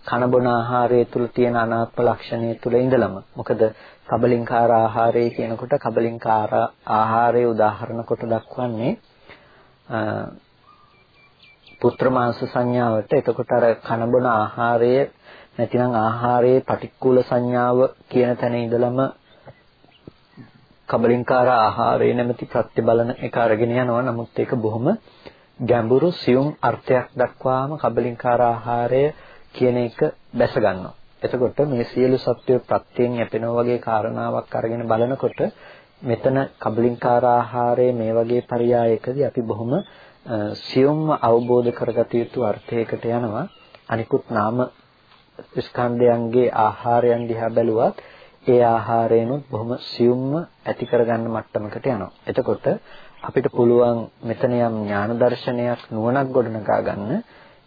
කන බොන ආහාරය තුල තියෙන අනාත්ම ලක්ෂණය තුල ඉඳලම. මොකද කබලින්කාර ආහාරය කියනකොට කබලින්කාර ආහාරය උදාහරණ කොට දක්වන්නේ පුත්‍ර මාංශ සංඥාවට. එතකොට අර කන බොන ආහාරය නැතිනම් ආහාරයේ පටික්කුල සංඥාව කියන තැන ඉඳලම කබලින්කාර ආහාරය නැමැති ප්‍රත්‍යබලන එක අරගෙන යනවා. නමුත් ඒක බොහොම ගැඹුරු සියුම් අර්ථයක් දක්වාම කබලින්කාර ආහාරය කියන එක දැස ගන්නවා. එතකොට මේ සියලු සත්‍ය ප්‍රත්‍යයෙන් යැපෙනා වගේ කාරණාවක් අරගෙන බලනකොට මෙතන කබලින්කාර ආහාරයේ මේ වගේ පරයයකදී අපි බොහොම සියුම්ව අවබෝධ කරගත යුතු අර්ථයකට යනවා. අනිකුත් නාම ස්කන්ධයන්ගේ ආහාරයන් දිහා බැලුවත් ඒ ආහාරයනොත් බොහොම සියුම්ව ඇති කරගන්න මට්ටමකට යනවා. එතකොට අපිට පුළුවන් මෙතන යම් ඥාන දර්ශනයක් නුවණක් ගොඩනගා ගන්න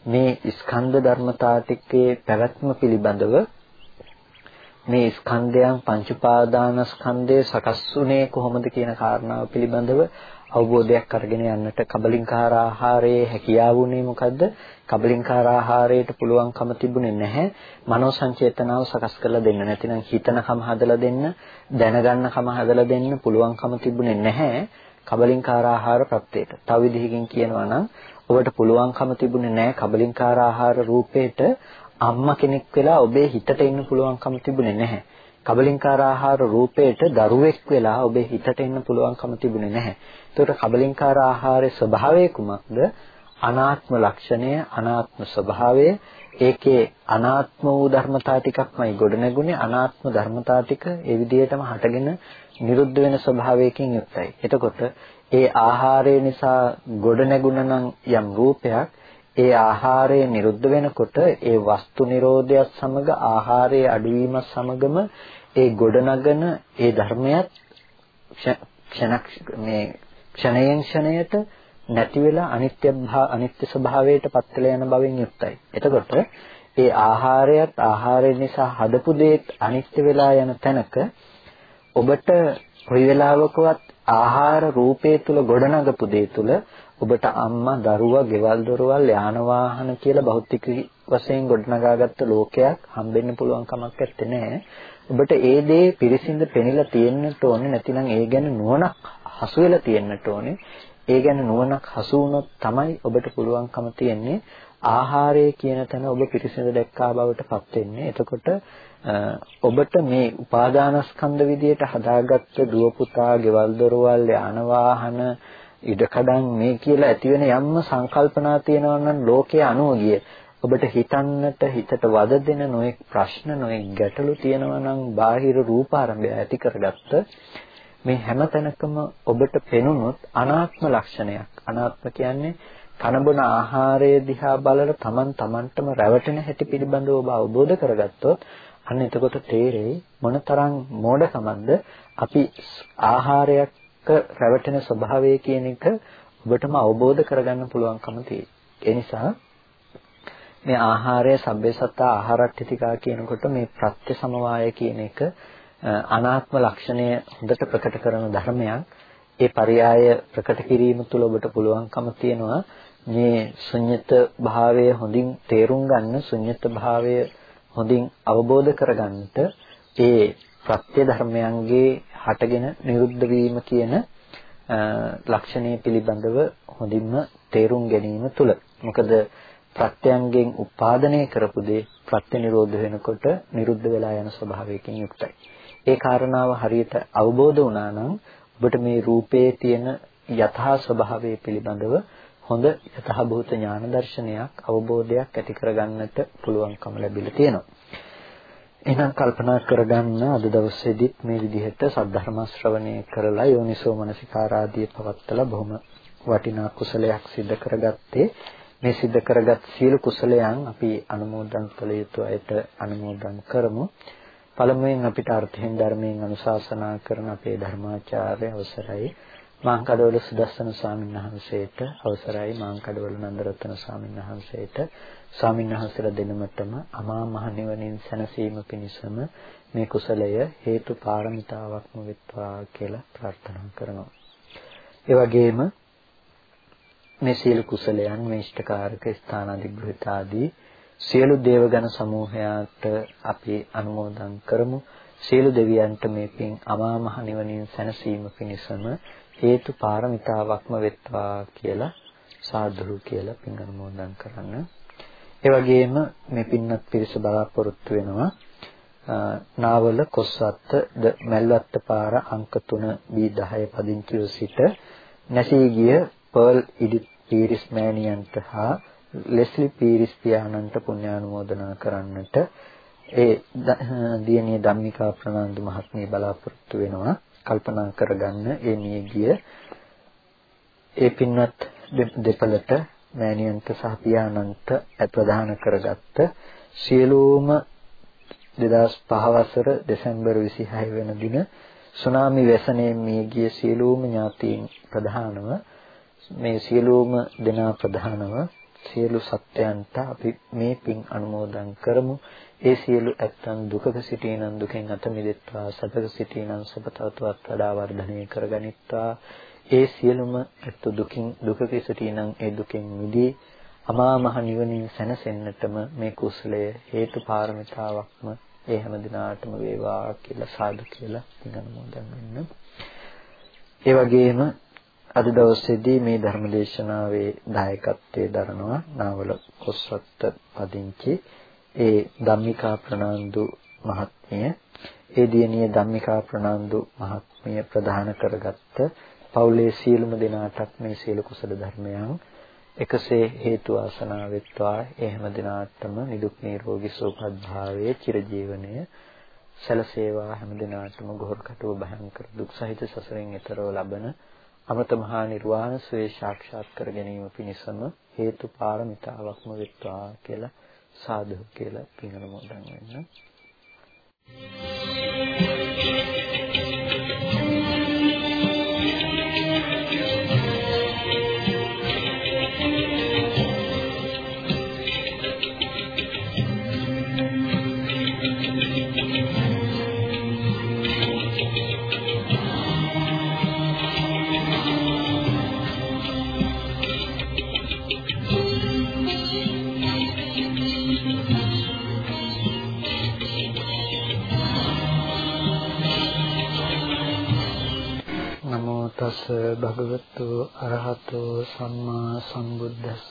මේ ස්කන්ධ ධර්මතා ටිකේ පැවැත්ම පිළිබඳව මේ ස්කන්ධයන් පංච උපාදානස්කන්ධය සකස් වුනේ කොහොමද කියන කාරණාව පිළිබඳව අවබෝධයක් අරගෙන යන්නට කබලින්කාර ආහාරයේ හැකියාව උනේ මොකද්ද? කබලින්කාර ආහාරයට පුළුවන්කම තිබුණේ නැහැ. මනෝ සංචේතනාව සකස් කරලා දෙන්න. නැතිනම් හිතනකම හදලා දෙන්න, දැනගන්නකම හදලා දෙන්න පුළුවන්කම තිබුණේ නැහැ. කබලින්කාර ආහාර ප්‍රත්‍යයට. තව විදිහකින් කියනවා නම් ඔබට පුළුවන්කම තිබුණේ නැහැ කබලින්කාර ආහාර රූපේට අම්මා කෙනෙක් වෙලා ඔබේ හිතට එන්න පුළුවන්කම තිබුණේ නැහැ. කබලින්කාර ආහාර රූපයට දරුවෙක් වෙලා ඔබේ හිතට එන්න පුළුවන්කම තිබුණේ නැහැ. ඒතකොට කබලින්කාර ආහාරයේ ස්වභාවය කුමක්ද? අනාත්ම ලක්ෂණය, අනාත්ම ස්වභාවය, ඒකේ අනාත්ම වූ ධර්මතා ටිකක්මයි ගොඩනැගුණේ. අනාත්ම ධර්මතා ටික ඒ විදිහටම හටගෙන නිරුද්ධ වෙන ස්වභාවයකින් යුක්තයි. එතකොට ඒ ආහාරය නිසා ගොඩනැගුණ යම් රූපයක් ඒ ආහාරය නිරුද්ධ වෙනකොට ඒ වස්තු නිරෝධයත් සමග ආහාරයේ අඩුවීමත් සමගම ඒ ගොඩනගන ඒ ධර්මයක් ක්ෂණ මේ ක්ෂණයෙන් ක්ෂණයට නැති වෙලා අනිත්‍ය අනිත්‍ය ස්වභාවයට පත් වෙලා යන බවෙන් යුක්තයි. එතකොට ඒ ආහාරයත් ආහාරය නිසා හදපු දේත් අනිත්‍ය වෙලා යන තැනක ඔබට කොයි වෙලාවකවත් ආහාර රූපේ තුල ගොඩනගපු දේ තුල ඔබට අම්මා දරුවා ගෙවල් දොරවල් යාන වාහන කියලා භෞතික වශයෙන් ගොඩනගාගත්ත ලෝකයක් හම්බෙන්න පුළුවන් කමක් නැත්තේ ඔබට ඒ දේ පිරිසිඳ පෙනිලා තියෙන්නට ඕනේ නැතිනම් ඒ ගැන නුවණක් හසු වෙලා තියෙන්නට ඕනේ. ඒ ගැන නුවණක් හසු වුණොත් තමයි ඔබට පුළුවන්කම තියෙන්නේ. ආහාරය කියන තැන ඔබ පිරිසිඳ දැක්කා බවට පත් වෙන්නේ. එතකොට ඔබට මේ උපාදානස්කන්ධ විදියට හදාගත්ත දුව පුතා, ගෙවල් දොරවල්, යාන වාහන ඉඩකඩම් මේ කියලා ඇති වෙන යම්ම සංකල්පනා තියෙනවා නම් ලෝකයේ අනුව ගිය. ඔබට හිතන්නට හිතට වද දෙන නොඑක් ප්‍රශ්න නොඑක් ගැටලු තියෙනවා නම් බාහිර රූපාරම්භය ඇති කරගත්ත මේ හැම තැනකම ඔබට පෙනුනොත් අනාත්ම ලක්ෂණයක්. අනාත්ම කියන්නේ කනබන ආහාරය දිහා බලලා Taman Tamanටම රැවටෙන හැටි පිළිබඳව ඔබ අවබෝධ කරගත්තොත් අන්න එතකොට තේරෙයි මොනතරම් මෝඩකමක්ද අපි ආහාරයක රැවටෙන ස්වභාවය කියන එක ඔබටම අවබෝධ කරගන්න පුළුවන්කම තියෙයි. ඒ නිසා මේ ආහාරය සබ්බේසත්තා ආහාරට්ඨිතිකා කියනකොට මේ ප්‍රත්‍ය සමவாய කියන එක අනාත්ම ලක්ෂණය හොඳට ප්‍රකට කරන ධර්මයක්. ඒ පරයය ප්‍රකට කිරීම තුළ ඔබට පුළුවන්කම තියෙනවා මේ ශුන්්‍යත භාවය හොඳින් තේරුම් ගන්න ශුන්්‍යත භාවය හොඳින් අවබෝධ කරගන්නට ඒ ප්‍රත්‍ය ධර්මයන්ගේ හටගෙන නිරුද්ධ වීම කියන ලක්ෂණය පිළිබඳව හොඳින්ම තේරුම් ගැනීම තුළ මොකද ප්‍රත්‍යයන්ගෙන් උපාදනය කරපු දේ ප්‍රත්‍ය නිරෝධ වෙනකොට නිරුද්ධ වෙලා යන ස්වභාවයකින් යුක්තයි. ඒ කාරණාව හරියට අවබෝධ වුණා නම් ඔබට මේ රූපයේ තියෙන යථා ස්වභාවය පිළිබඳව හොඳ යථාභූත ඥාන දර්ශනයක් අවබෝධයක් ඇති කරගන්නට පුළුවන්කම ලැබිලා තියෙනවා. එහෙනම් කල්පනා කරගන්න අද දවසේදීත් මේ විදිහට සද්ධර්ම ශ්‍රවණය කරලා යෝනිසෝ මනසිකාරාදී පවත්තලා බොහොම වටිනා කුසලයක් සිද්ධ කරගත්තේ. මේ සිද්ධ කරගත් සියලු කුසලයන් අපි අනුමෝදන් කළ යුතු අයට අනුමෝදන් කරමු. පළමුවෙන් අපිට අර්ථයෙන් ධර්මයෙන් අනුශාසනා කරන අපේ ධර්මාචාර්ය අවසරයි. මාංකඩවල සුදස්සන ස්වාමීන් වහන්සේට අවසරයි මාංකඩවල නන්දරත්න ස්වාමීන් වහන්සේට ස්වාමීන් වහන්සේලා දෙනමතම අමා මහ නිවනින් සැනසීම පිණිසම මේ කුසලය හේතු පාරමිතාවක්ම වෙත්වා කියලා ප්‍රාර්ථනා කරනවා. ඒ වගේම මේ සීල කුසලයන් මේ ඉෂ්ඨකාරක ස්ථානාදිග්‍රහිත ආදී සියලු දේවගණ සමූහයාට අපි අනුමෝදන් කරමු. සියලු දෙවියන්ට මේ පින් අමා මහ නිවනින් සැනසීම පිණිසම හේතු පාරමිතාවක්ම වෙත්වා කියලා සාදු කියලා පින් අනුමෝදන් කරන්න. ඒ වගේම මේ පින්වත් පිරිස බලාපොරොත්තු වෙනවා නාවල කොස්වත්ත ද මැල්වත්ත පාර අංක 3 B10 පදිංචිව සිට නැසී ගිය පර්ල් ඉඩි පීරිස් මෑණියන්ට හා ලෙස්ලි පීරිස් පියාණන්ට පුණ්‍යානුමෝදනා කරන්නට ඒ දියණිය ධම්මිකා ප්‍රනාන්දු මහත්මිය බලාපොරොත්තු වෙනවා කල්පනා කරගන්න ඒ මියගිය. ඒ පින්වත් දෙපළට මෑණියන්ට සහ පියාණන්ට ප්‍රදාන කරගත්ත සියලුම 2005 වසර දෙසැම්බර් 26 වෙනි දින සුනාමි වැසණයෙන් මියගිය සියලුම ඥාතීන් ප්‍රධානව මේ සියලුම දෙනා ප්‍රධානව සියලු සත්‍යයන්ට අපි මේ පින් අනුමෝදන් කරමු. ඒ සියලු ඇත්තන් දුකක සිටිනන් දුකෙන් අත මිදෙත්වා සතක සිටිනන් සපතවත්වත් වඩා වර්ධනය කරගනිත්වා ඒ සියලුම ඇත්ත දුකින් දුකක සිටිනන් ඒ දුකෙන් මිදී අමා මහ නිවනින් සැනසෙන්නටම මේ කුසලය හේතු පාරමිතාවක්ම ඒ හැම දිනාටම වේවා කියලා සාදු කියලා පින් අනුමෝදන් වෙන්න. ඒ වගේම අද දවසේදී මේ ධර්මදේශනාවේ දායකත්වයේ දරනවා නාවල කොස්වත්ත පදිංචි ඒ ධම්මිකා ප්‍රනාන්දු මහත්මිය ඒ දියණිය ධම්මිකා ප්‍රනාන්දු මහත්මිය ප්‍රදාන කරගත්ත පවුලේ සියලුම දෙනාටත් මේ සියලු කුසල ධර්මයන් එකසේ හේතු ආසනා වෙත්වා. ඒ හැම දිනාටම නිදුක් නිරෝගී සුවපත් භාවයේ චිරජීවනය සැලසේවා. හැම දිනාටම ගොහර කටුව භයංකර දුක් සහිත සසරෙන් එතරව ලබන අමත මහා නිර්වාණ සුවේ සාක්ෂාත් කර ගැනීම පිණිසම හේතු පාරමිතාවක්ම වෙත්වා කියලා සාදු කියලා පින් අනුමෝදන් වෙන්න. තස් භගවතු අරහතෝ සම්මා සම්බුද්දස්ස